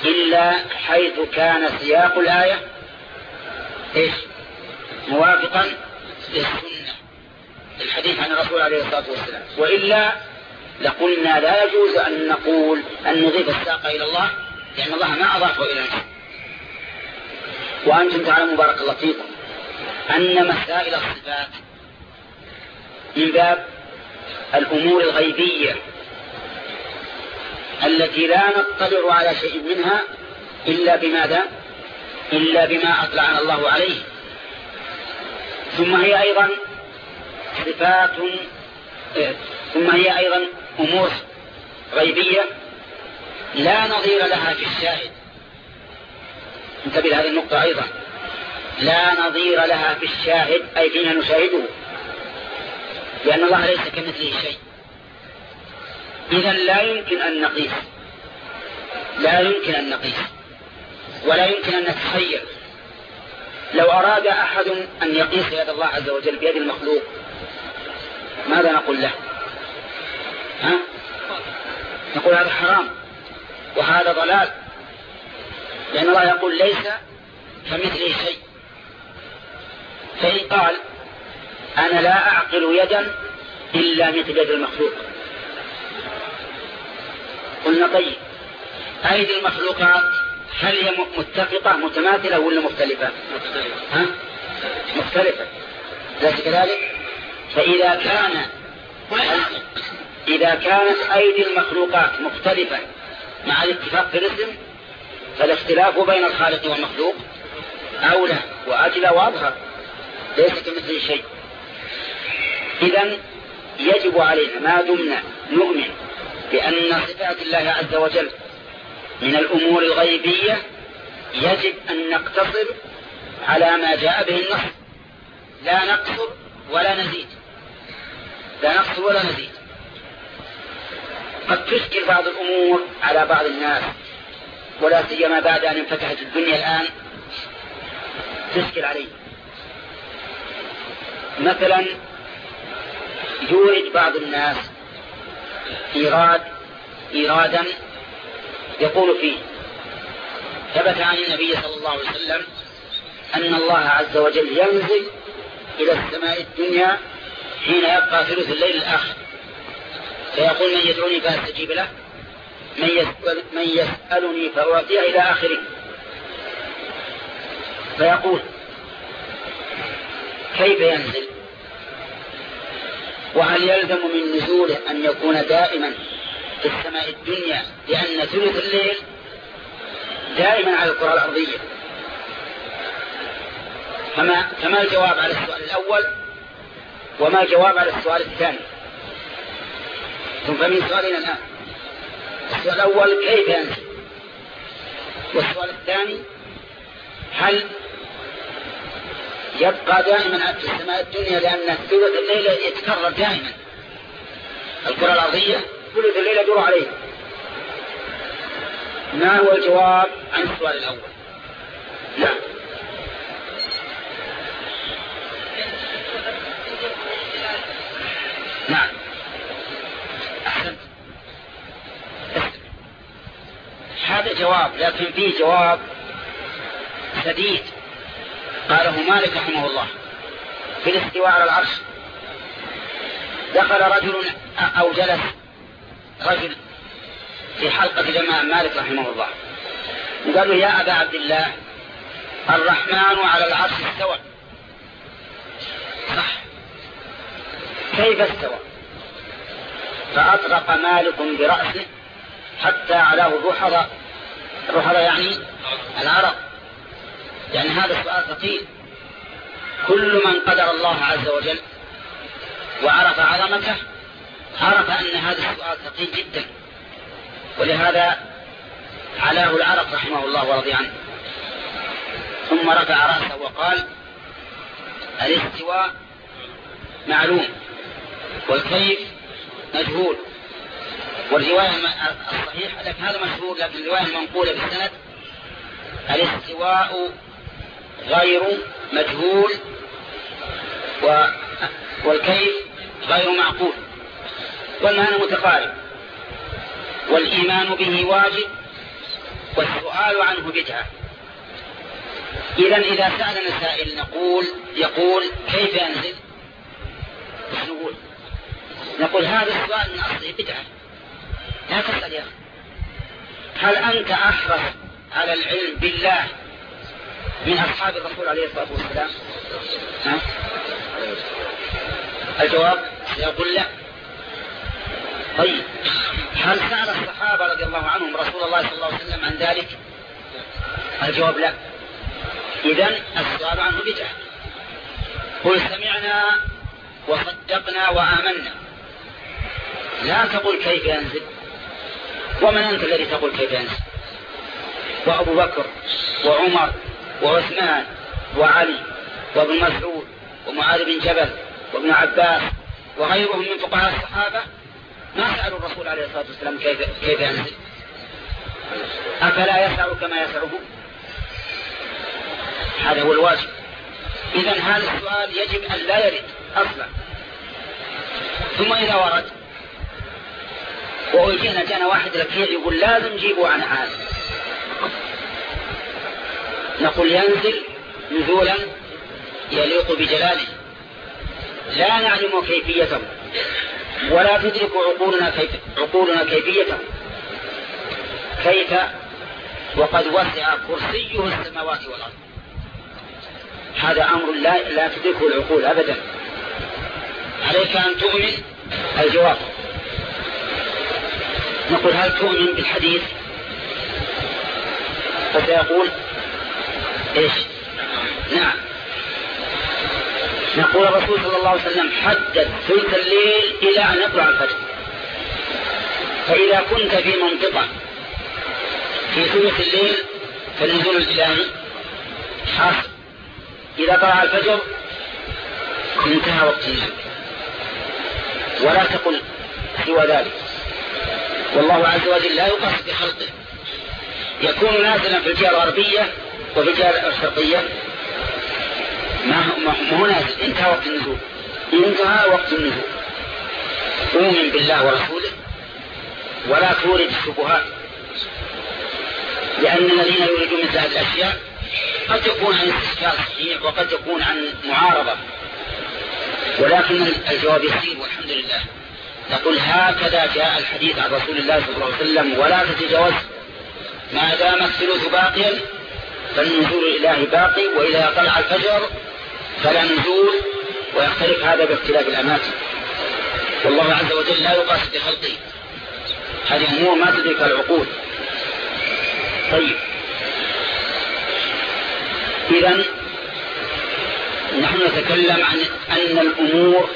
Speaker 1: إلا حيث كان سياق الآية. إيش؟ موافقا للسنة الحديث عن الرسول عليه الصلاة والسلام. وإلا لقلنا لا يجوز أن نقول أن نضيف الساق إلى الله لأن الله ما أضافه إلى نفسه وأنتم تعلموا بارك الله فيكم أن مسائل الصفات من باب الأمور الغيبية التي لا نطلع على شيء منها إلا بماذا؟ إلا بما أطلعنا الله عليه. ثم هي أيضا صفات ثم هي أيضا أمور غيبية لا نظير لها في الشاهد. انتبه هذه النقطة أيضا. لا نظير لها في الشاهد أي فيما نشاهده. لأن الله ليس كمثله شيء. إذا لا يمكن أن نقيس. لا يمكن أن نقيس. ولا يمكن أن نتخيل. لو أراد أحد أن يقيس يد الله عز وجل بيد المخلوق ماذا نقول له؟ ها؟ نقول هذا حرام وهذا ضلال لأن الله يقول ليس كمثله شيء. فإن قال أنا لا أعقل يدا إلا مثل يد المخلوق. قلنا طيب أيدي المخلوقات هل هي متفقة متماثلة ولا مختلفة؟ ها؟ مختلفة. ليس كذلك؟ فإذا كان إذا كانت أيدي المخلوقات مختلفة مع الاتفاق في الاسم فالاختلاف بين الخالق والمخلوق أولى وأجلى وأظهر. ليس كمثل شيء. إذا يجب علينا ما دمنا نؤمن بأن صفات الله عز وجل من الأمور الغيبية يجب أن نقتصر على ما جاء به النص لا نقصر ولا نزيد. لا نقصر ولا نزيد. قد تشكل بعض الأمور على بعض الناس ولا سيما بعد أن انفتحت الدنيا الآن تشكل عليه مثلا يورد بعض الناس إيراد إيرادا يقول فيه ثبت عن النبي صلى الله عليه وسلم أن الله عز وجل ينزل إلى السماء الدنيا حين يبقى ثلث الليل الآخر. فيقول من يدعوني فأستجيب له من, يسأل من يسألني فأعطيه إلى آخره. فيقول كيف ينزل؟ وهل يلزم من نزوله أن يكون دائما؟ في السماء الدنيا لأن ثلث الليل دائما على الكرة الأرضية. فما, فما الجواب على السؤال الأول؟ وما الجواب على السؤال الثاني؟ ثم فمن سؤالنا الآن. السؤال الأول كيف ينزل؟ والسؤال الثاني هل يبقى دائما في السماء الدنيا لأن ثلث الليل يتكرر دائما؟ الكرة الأرضية ثلث الليل يدور عليه. ما هو الجواب؟ عن السؤال الأول. نعم. نعم. أحسنت هذا جواب لكن فيه جواب سديد قاله مالك رحمه الله في الاستواء على العرش. دخل رجل أو جلس رجل في حلقة جماعة مالك رحمه الله. قالوا يا أبا عبد الله الرحمن على العرش استوى. صح كيف استوى؟ فأطرق مالك برأسه حتى علاه الرحضة الرحضة يعني العرق. يعني هذا السؤال ثقيل كل من قدر الله عز وجل وعرف عظمته عرف أن هذا السؤال ثقيل جدا. ولهذا علاه العرق رحمه الله ورضي عنه. ثم رفع رأسه وقال الاستواء معلوم والكيف مجهول. والرواية الصحيح لكن هذا مشهور لكن الرواية المنقولة بالسند الاستواء غير مجهول والكيف غير معقول. والمعنى متقارب. والإيمان به واجب والسؤال عنه بدعة. إذا إذا سألنا سائل نقول يقول كيف ينزل؟ نقول. نقول هذا السؤال من أصله بدعة. لا تسأل يا أخي. هل أنت أحرص على العلم بالله من أصحاب الرسول عليه الصلاة والسلام؟ ها؟ الجواب يقول لا. طيب. هل سأل الصحابة رضي الله عنهم رسول الله صلى الله عليه وسلم عن ذلك؟ الجواب لا. إذا السؤال عنه بدعة. قل سمعنا وصدقنا وآمنا. لا تقول كيف ينزل. ومن أنت الذي تقول كيف ينزل؟ وأبو بكر وعمر وعثمان وعلي وابن مسعود ومعاذ بن جبل وابن عباس وغيرهم من فقهاء الصحابة؟ ما سألوا الرسول عليه الصلاة والسلام كيف, كيف ينزل أفلا يسع كما يسعه هذا هو الواجب. إذا هذا السؤال يجب أن لا يرد أصلا. ثم إذا ورد وأجينا جانا واحد ركيع يقول لازم جيبوا عن هذا. نقول ينزل نزولا يليق بجلاله. لا نعلم كيفيته. ولا تدرك عقولنا كيف عقولنا كيفيته. كيف؟ وقد وسع كرسيه السماوات والأرض. هذا أمر لا لا تدركه العقول ابدا. عليك أن تؤمن؟ الجواب. نقول هل تؤمن بالحديث؟ فسيقول إيش؟ نعم. نقول الرسول صلى الله عليه وسلم حدد ثلث الليل إلى أن يطلع الفجر. فإذا كنت في منطقة في ثلث الليل فالنزول الإلهي حاصل. إذا طلع الفجر انتهى وقت النزول ولا تقل سوى ذلك. والله عز وجل لا يقص بخلقه. يكون نازلا في الجهة الغربية وفي الجهة الشرقية. ما هو نازل انتهى وقت النزول. انتهى وقت النزول. أؤمن بالله ورسوله ولا تورد الشبهات لأن الذين يريدون مثل هذه الأشياء قد تكون عن استشكال صحيح وقد تكون عن معارضة. ولكن الجواب يسير والحمد لله. نقول هكذا جاء الحديث عن رسول الله صلى الله عليه وسلم ولا تتجاوز ما دام الثلث باقيا فالنزول الإلهي باقي وإذا طلع الفجر فلا نزول ويختلف هذا باختلاف الأماكن. والله عز وجل لا يقاس بخلقه. هذه أمور ما تدرك العقول طيب. إذا نحن نتكلم عن أن الأمور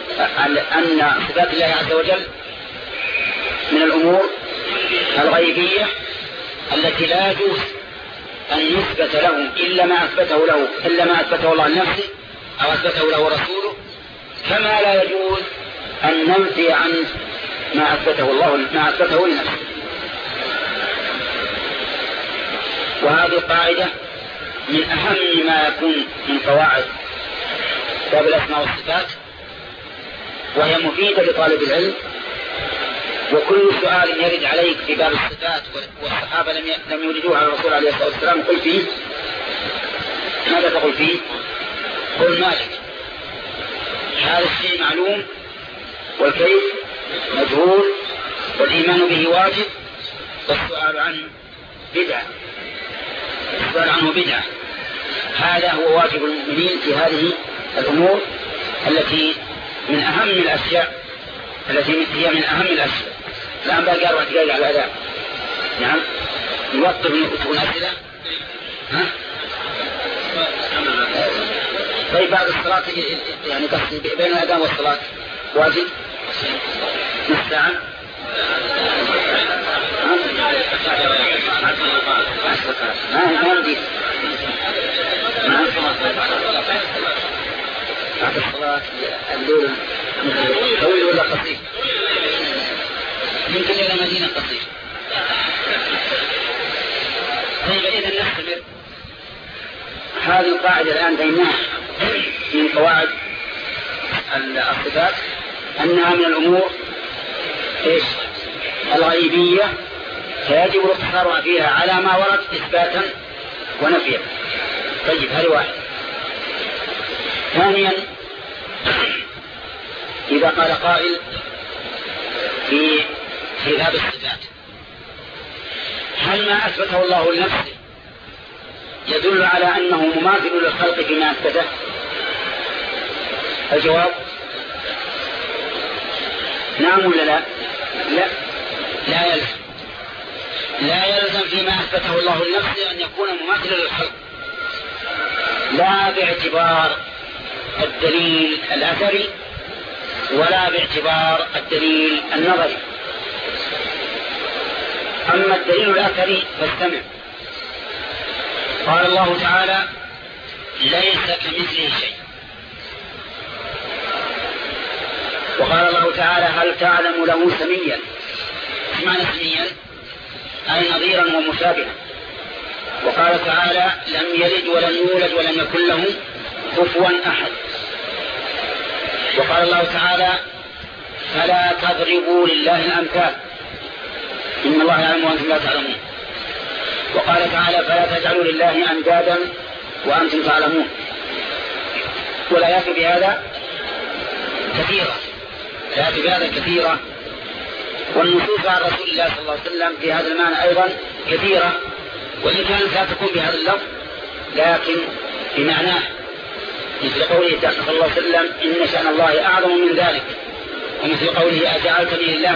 Speaker 1: أن صفات الله عز وجل من الأمور الغيبية التي لا يجوز أن يثبت له إلا ما أثبته له إلا ما أثبته الله لنفسه أو أثبته له رسوله. كما لا يجوز أن ننفي عنه ما أثبته الله ما أثبته لنفسه. وهذه قاعدة من أهم ما يكون من قواعد باب الأسماء والصفات وهي مفيدة لطالب العلم. وكل سؤال يرد عليك في باب الصفات والصحابة لم لم يوردوه على الرسول عليه الصلاة والسلام. قل فيه. ماذا تقول فيه؟ قل مالك. هذا الشيء معلوم والكيف مجهول والإيمان به واجب والسؤال عنه بدعة. السؤال عنه بدعة. هذا هو واجب المؤمنين في هذه الأمور التي من أهم الأشياء التي هي من أهم الأشياء. الآن باقي أربع دقائق على الأذان. نعم. نوقف تكون أسئلة ها؟ طيب بعد الصلاة يعني قصدي بين الأذان والصلاة. واجب؟ نص ساعة ما ما ندير بعد الصلاة الليل طويل ولا قصير؟ يمكن إلى مدينة قصير طيب إذا نستمر هذه القاعدة الآن بيناها من قواعد الصفات أنها من الأمور إيش؟ الغيبية فيجب الاقتصار فيها على ما ورد إثباتا ونفيا. طيب هذه واحد ثانيا إذا قال قائل في في باب الصفات هل ما أثبته الله لنفسه يدل على أنه مماثل للخلق فيما أثبته؟ الجواب؟ نعم ولا لا؟ لا. لا يلزم. لا يلزم فيما أثبته الله لنفسه أن يكون مماثلا للخلق. لا باعتبار الدليل الأثري ولا باعتبار الدليل النظري. أما الدليل الأثري فاستمع. قال الله تعالى ليس كمثله شيء. وقال الله تعالى هل تعلم له سميا؟ معنى سميا؟ أي نظيرا ومشابها. وقال تعالى لم يلد ولم يولد ولم يكن له كفوا أحد. وقال الله تعالى فلا تضربوا لله الأمثال. إن الله يعلم وأنتم لا تعلمون. وقال تعالى فلا تجعلوا لله أندادا وأنتم تعلمون. والآيات بهذا كثيرة. الآيات بهذا كثيرة. والنصوص عن رسول الله صلى الله عليه وسلم في هذا المعنى أيضا كثيرة. وإن كانت لا تكون بهذا اللفظ لكن بمعناه. مثل قوله صلى الله عليه وسلم إن شأن الله أعظم من ذلك. ومثل قوله أجعلتني لله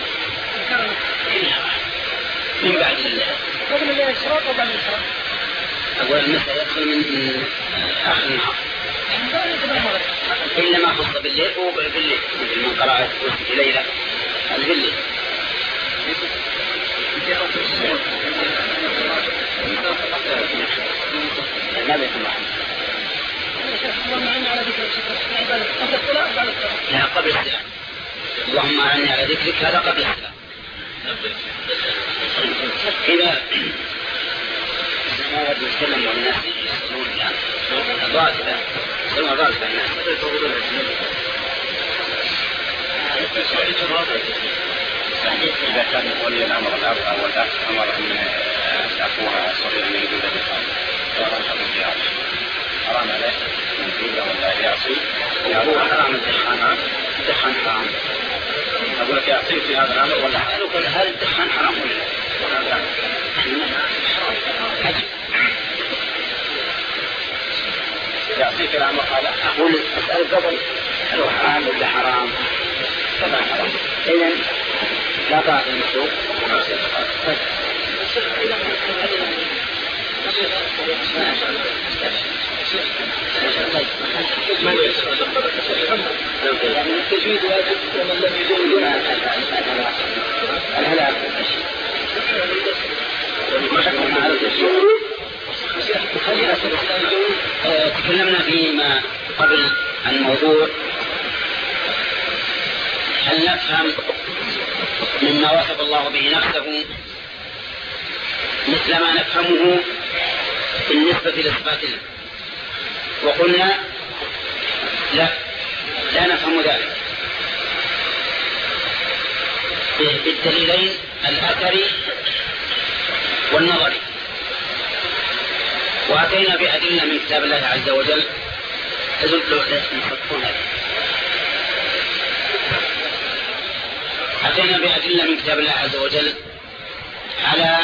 Speaker 3: من
Speaker 1: بعد
Speaker 2: قبل الاشراق وبعد الاشراق
Speaker 1: أقول المسألة يدخل من آخر النهار إلا ما خص بالليل هو بالليل. مثل من قرأ ليلة هذا بالليل. ما بيكون لا قبل السلام. اللهم أعني على ذكرك هذا قبل السلام. إذا ما يجب يتكلم والناس الآن الراتبة يصلون الراتبة الناس
Speaker 3: إذا كان ولي الأمر الأب أو الأخ أمر من أخوها الصغير أن يجوز بالقلب ورشد الجهاد حرام عليه. يجوز ولا يعصي.
Speaker 1: هو حرام الدخان الدخان حرام.
Speaker 3: أقول لك يعصي في هذا الأمر ولا؟
Speaker 1: هل الدخان حرام ولا لا؟
Speaker 3: يعصي في الأمر هذا
Speaker 1: أقول أسأل قبل هل هو حرام ولا حرام؟ طبعا حرام إذا لا طاعة المخلوق
Speaker 2: التجويد واجب ومن لم يجوز
Speaker 1: الهلاك تكلمنا فيما قبل عن موضوع هل نفهم مما وصف الله به نفسه مثل ما نفهمه بالنسبة لصفات الله. وقلنا لا لا نفهم ذلك. بالدليلين الأثري والنظري وأتينا بأدلة من كتاب الله عز وجل تدل أتينا بأدلة من كتاب الله عز وجل على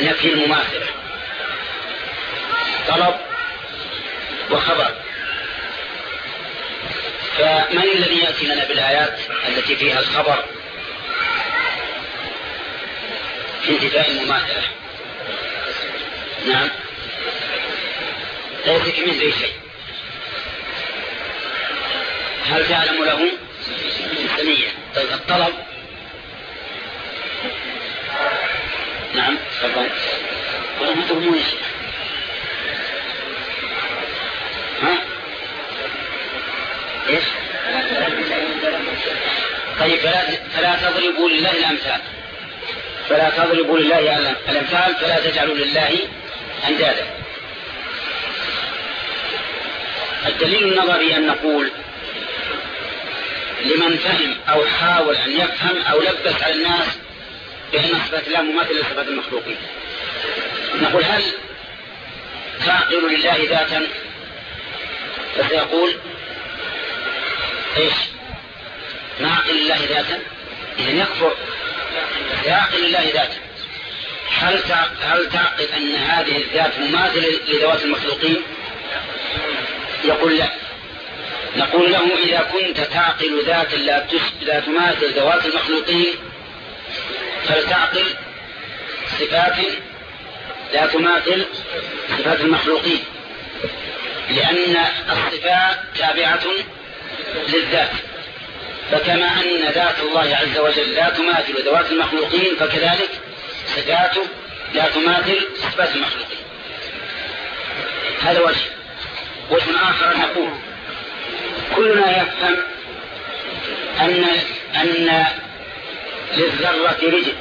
Speaker 1: نفي المماثلة. طلب وخبر. فمن الذي يأتي لنا بالآيات التي فيها الخبر؟ في انتفاء المماثلة. نعم. ليس كمثله شيء؟ هل تعلم له؟ سمية طيب الطلب؟ نعم تفضل. والله ما تهمون ها؟ إيش؟ طيب فلا فلا تضربوا لله الأمثال. فلا تضربوا لله الأمثال فلا تجعلوا لله أندادا. الدليل النظري أن نقول لمن فهم أو حاول أن يفهم أو لبس على الناس بأن صفات الله مماثلة لصفات المخلوقين. نقول هل تعقل لله ذاتا؟ فسيقول إيش؟ نعقل الله ذاتا؟ اذا يكفر تعقل الله ذاته. هل هل تعقل أن هذه الذات مماثلة لذوات المخلوقين؟ يقول لا. نقول له إذا كنت تعقل ذات لا, لا تماثل ذوات المخلوقين فلتعقل صفات لا تماثل صفات المخلوقين. لأن الصفات تابعة للذات. فكما أن ذات الله عز وجل لا تماثل ذوات المخلوقين فكذلك صفاته لا تماثل صفات المخلوقين. هذا وجه. وجه آخر نقول كلنا يفهم أن أن للذرة رجل.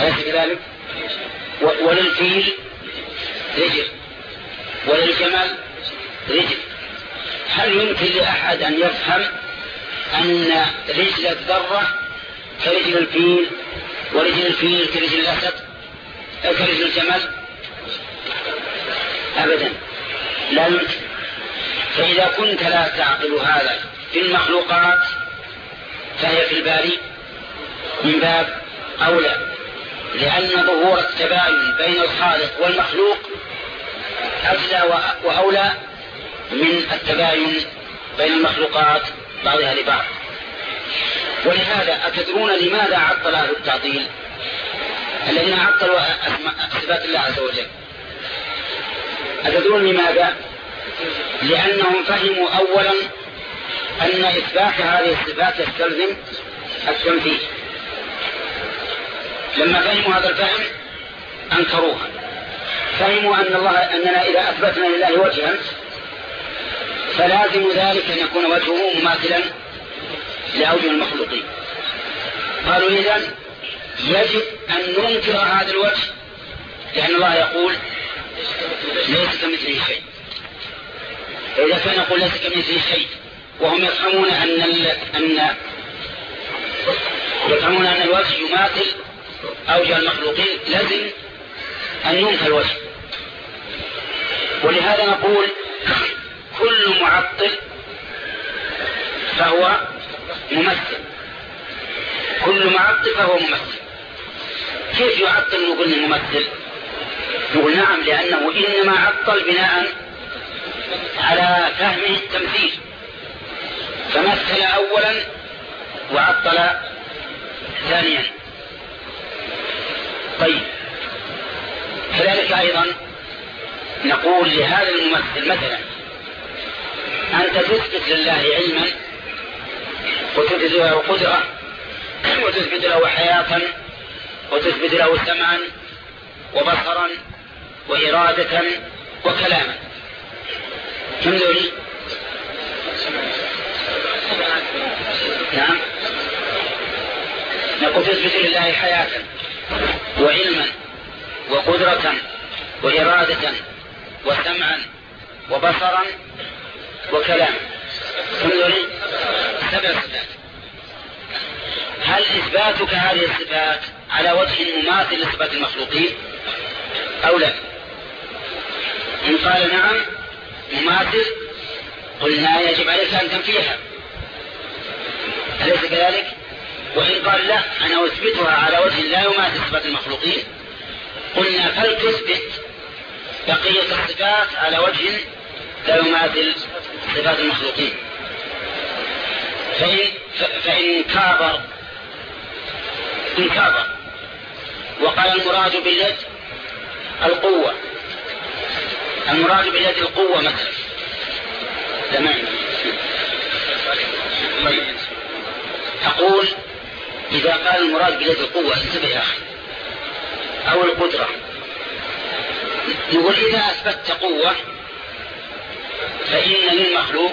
Speaker 1: أليس كذلك؟ وللفيل رجل. وللجمل رجل. هل يمكن لأحد أن يفهم أن رجل الذرة كرجل الفيل ورجل الفيل كرجل الأسد؟ كرجل الجمل؟ أبدا. لا يمكن. فإذا كنت لا تعقل هذا في المخلوقات فهي في الباري من باب أولى. لأن ظهور التباين بين الخالق والمخلوق أجلى وأولى من التباين بين المخلوقات بعضها لبعض. ولهذا أتدرون لماذا عطل أهل التعطيل؟ الذين عطلوا صفات الله عز وجل. أتدرون لماذا؟ لأنهم فهموا أولا أن إثبات هذه الصفات يستلزم التنفيذ. لما فهموا هذا الفهم أنكروها. فهموا أن الله أننا إذا أثبتنا لله وجها فلازم ذلك أن يكون وجهه مماثلا لأوجه المخلوقين قالوا إذا يجب أن ننكر هذا الوجه لأن الله يقول ليس كمثله شيء. فإذا كان يقول ليس كمثله شيء وهم يفهمون أن أن يفهمون أن الوجه يماثل أوجه المخلوقين لازم أن ينفى الوجه. ولهذا نقول كل معطل فهو ممثل. كل معطل فهو ممثل. كيف يعطل نقول ممثل نقول نعم لأنه إنما عطل بناء على فهمه التمثيل. فمثل أولا وعطل ثانيا. طيب. كذلك أيضا نقول لهذا الممثل مثلا أنت تثبت لله علما وتثبت له قدرة وتثبت له حياة وتثبت له سمعا وبصرا وإرادة وكلاما كم ذولي؟ نعم نقول تثبت لله حياة وعلما وقدرة وإرادة وسمعا وبصرا وكلام. كم سبع صفات هل إثباتك هذه الصفات على وجه مماثل لصفات المخلوقين أو لا؟ إن قال نعم مماثل قلنا يجب عليك أن تنفيها. أليس كذلك؟ وإن قال لا أنا أثبتها على وجه لا يماثل صفات المخلوقين. قلنا فلتثبت بقية الصفات على وجه لا يماثل صفات المخلوقين. فإن, فإن كابر إن كابر. وقال المراد باليد القوة. المراد باليد القوة مثلا. تمام. أقول إذا قال المراد باليد القوة انتبه يا أخي. أو القدرة. نقول إذا أثبتت قوة فإن للمخلوق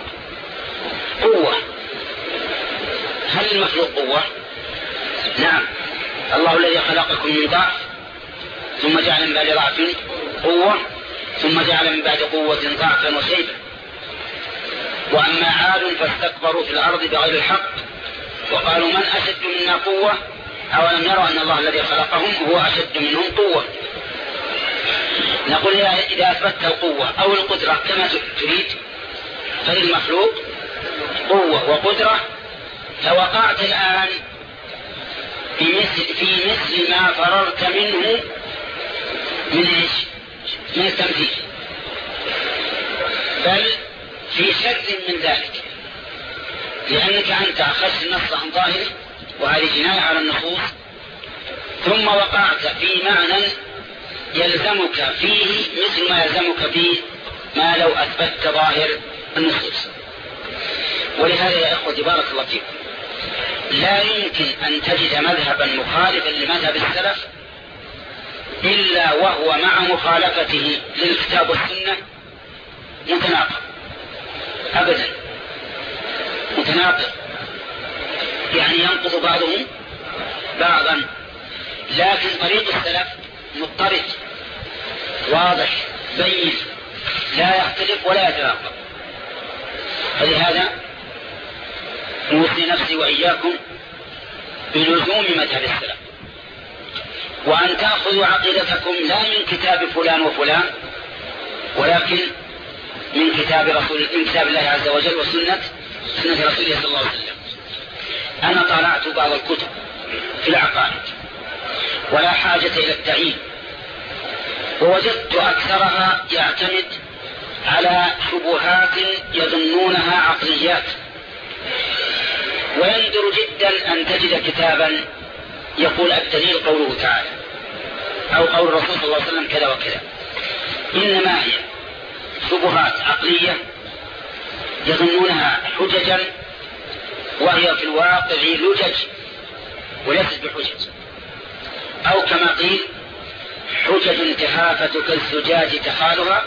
Speaker 1: قوة. هل المخلوق قوة؟ نعم. الله الذي خلقكم من ضعف ثم جعل من بعد ضعف قوة ثم جعل من بعد قوة ضعفا وشيبا وأما عاد فاستكبروا في الأرض بغير الحق وقالوا من أشد منا قوة؟ أولم يروا أن الله الذي خلقهم هو أشد منهم قوة. نقول إذا أثبتت القوة أو القدرة كما تريد فللمخلوق قوة وقدرة فوقعت الآن في مثل ما فررت منه من إيش؟ من التمثيل بل في شر من ذلك لأنك أنت أخذت النص عن ظاهره وهذه جناية على النصوص ثم وقعت في معنى يلزمك فيه مثل ما يلزمك فيه ما لو أثبتت ظاهر النصوص. ولهذا يا إخوتي بارك الله فيكم. لا يمكن أن تجد مذهبا مخالفا لمذهب السلف إلا وهو مع مخالفته للكتاب والسنة متناقض. أبدا. متناقض. يعني ينقض بعضهم بعضا. لكن طريق السلف مضطرد. واضح بين لا يختلف ولا يتناقض فلهذا نوصي نفسي وإياكم بلزوم مذهب السلف. وأن تأخذوا عقيدتكم لا من كتاب فلان وفلان ولكن من كتاب رسول من كتاب الله عز وجل وسنة سنة رسوله صلى الله عليه وسلم. أنا طالعت بعض الكتب في العقائد ولا حاجة إلى التعيين. ووجدت أكثرها يعتمد على شبهات يظنونها عقليات. ويندر جدا أن تجد كتابا يقول الدليل قوله تعالى أو قول الرسول صلى الله عليه وسلم كذا وكذا. إنما هي شبهات عقلية يظنونها حججا وهي في الواقع لجج وليست بحجج. أو كما قيل حجج تهافة كالزجاج تخالها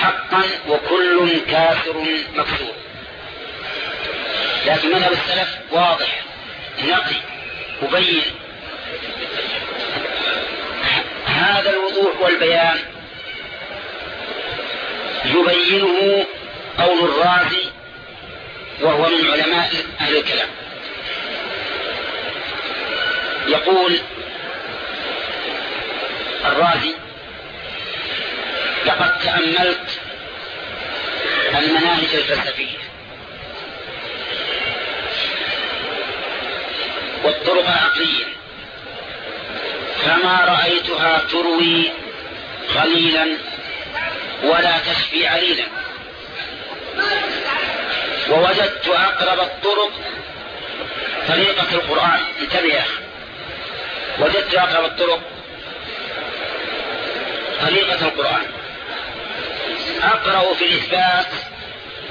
Speaker 1: حقا وكل كافر مكسور لكن مذهب السلف واضح نقي مبين. هذا الوضوح والبيان يبينه قول الرازي وهو من علماء أهل الكلام. يقول الرازي لقد تأملت المناهج الفلسفية والطرق العقلية فما رأيتها تروي قليلا ولا تشفي عليلا. ووجدت أقرب الطرق طريقة القرآن. انتبه يا أخي. وجدت أقرب الطرق طريقة القرآن. أقرأ في الإثبات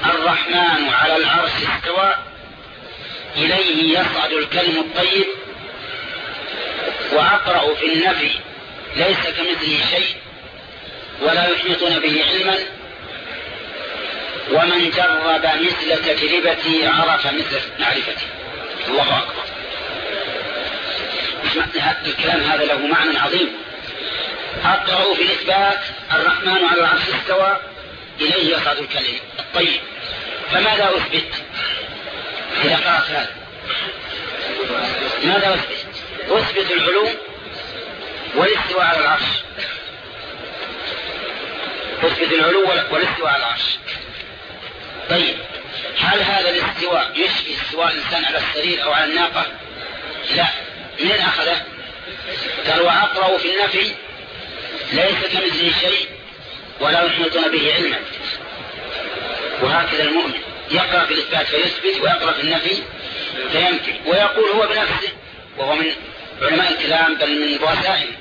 Speaker 1: الرحمن على العرش استوى إليه يصعد الكلم الطيب وأقرأ في النفي ليس كمثله شيء ولا يحيطون به علما ومن جرب مثل تجربتي عرف مثل معرفتي. الله أكبر. الكلام هذا له معنى عظيم. أقرأ في الإثبات الرحمن على العرش استوى إليه يصعد الكلم الطيب فماذا أثبت؟ إذا قرأت هذا ماذا أثبت؟ أثبت العلوم والاستواء على العرش. أثبت العلو والاستواء على العرش. طيب هل هذا الاستواء يشفي استواء الإنسان على السرير أو على الناقة؟ لا. من أخذه؟ قال وأقرأ في النفي ليس كمثله شيء ولا يحيطون به علما. وهكذا المؤمن يقرأ في الإثبات فيثبت ويقرأ في النفي فينفي ويقول هو بنفسه وهو من علماء الكلام بل من رؤسائهم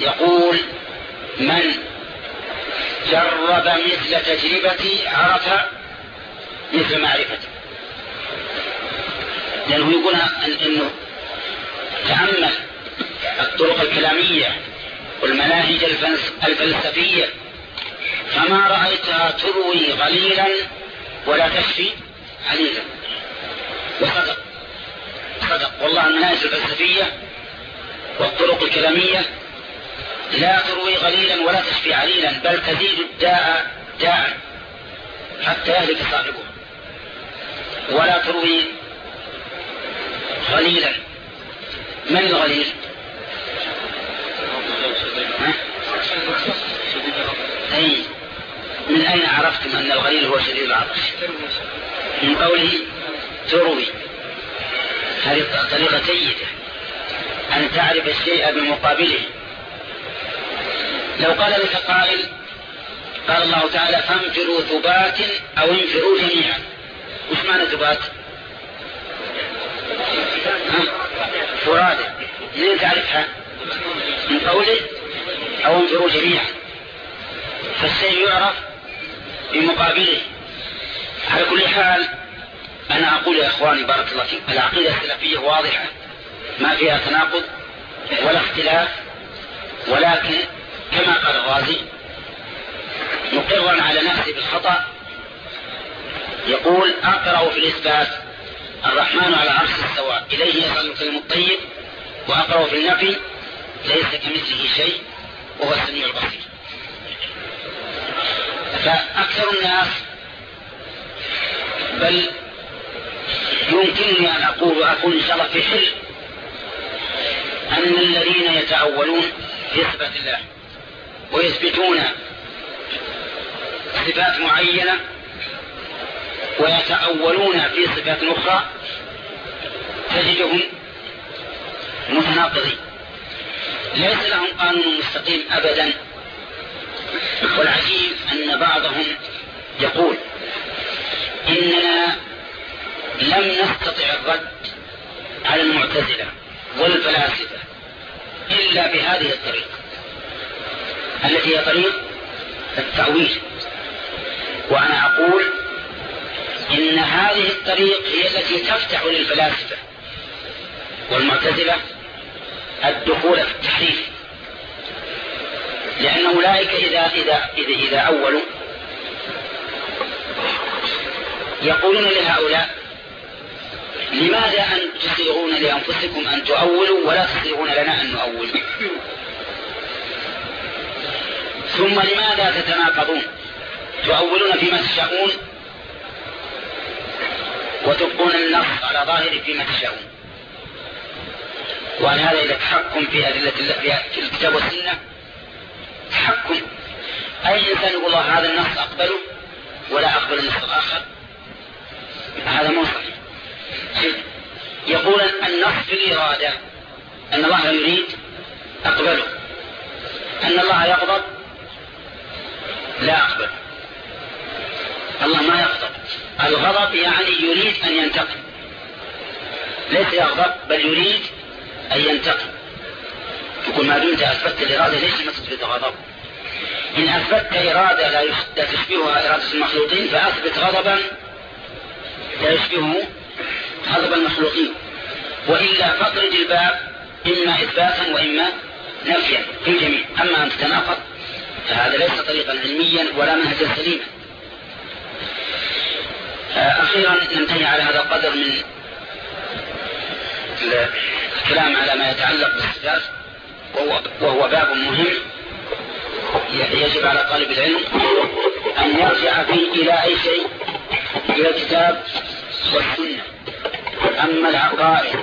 Speaker 1: يقول من جرب مثل تجربتي عرف مثل معرفتي. لأنه يقول أنه تأمل الطرق الكلامية والمناهج الفلسفية. فما رأيتها تروي غليلا ولا تشفي عليلا وصدق. صدق. والله المناهج الفلسفية والطرق الكلامية لا تروي غليلا ولا تشفي عليلا بل تزيد الداء داء حتى يهلك صاحبه. ولا تروي غليلا. من الغليل أي من أين عرفتم أن الغليل هو شديد العطش من قوله تروي. هذه طريقة جيدة. أن تعرف الشيء بمقابله. لو قال لك قائل قال الله تعالى فانفروا ثبات أو انفروا جميعا. وش معنى ثبات فرادى منين تعرفها؟ من قوله أو انفروا جميعا. فالشيء يعرف بمقابله على كل حال أنا أقول يا إخواني بارك الله فيكم العقيدة السلفية واضحة. ما فيها تناقض ولا اختلاف ولكن كما قال الغازي مقرا على نفسه بالخطأ يقول أقرأ في الإثبات الرحمن على عرش استوى إليه يصعد الكلم الطيب وأقرأ في النفي ليس كمثله شيء وهو السميع البصير. فأكثر الناس بل يمكنني أن أقول وأقول إن شاء الله في حل أن الذين يتأولون في صفات الله ويثبتون صفات معينة ويتأولون في صفات أخرى تجدهم متناقضين. ليس لهم قانون مستقيم أبدا. والعجيب أن بعضهم يقول إننا لم نستطع الرد على المعتزلة والفلاسفة إلا بهذه الطريقة التي هي طريق التأويل. وأنا أقول إن هذه الطريق هي التي تفتح للفلاسفة والمعتزلة الدخول في التحريف. لأن أولئك إذا إذا إذا, إذا أولوا يقولون لهؤلاء لماذا أن تصيغون لأنفسكم أن تؤولوا ولا تصيغون لنا أن نؤول؟ ثم لماذا تتناقضون؟ تؤولون فيما تشاءون وتبقون النص على ظاهره فيما تشاءون؟ وأن هذا إذا تحكم في أدلة في الكتاب والسنة تحكم. أي إنسان يقول الله هذا النص أقبله ولا أقبل النص الآخر؟ هذا مو صحيح. يقول النص في الإرادة أن الله يريد أقبله. أن الله يغضب لا أقبل. الله ما يغضب الغضب يعني يريد أن ينتقم. ليس يغضب بل يريد أن ينتقم. تقول ما دمت أثبتت الإرادة ليش ما تثبت غضب. إن أثبتت إرادة لا تشبهها إرادة المخلوقين فأثبت غضبا لا يشبهه غضب المخلوقين. وإلا فاطرد الباب إما إثباتا وإما نفيا في الجميع. أما أن تتناقض فهذا ليس طريقا علميا ولا منهجا سليما. أخيرا ننتهي على هذا القدر من الكلام على ما يتعلق بالصفات وهو, وهو باب مهم. يجب على طالب العلم أن يرجع فيه إلى أي شيء؟ إلى الكتاب والسنة. أما العقائد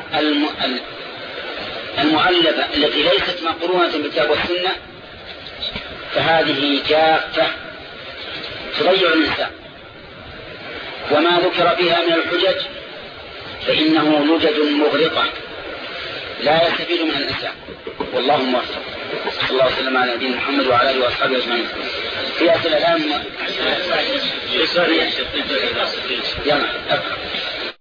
Speaker 1: المؤلفة التي ليست مقرونة بالكتاب والسنة فهذه جافة تضيع الإنسان. وما ذكر فيها من الحجج فإنه لجج مغرقة لا يستفيد من الإنسان والله موفق. صلى الله وسلم على نبينا محمد وعلى آله وأصحابه أجمعين. في أسئلة الآن؟ يلا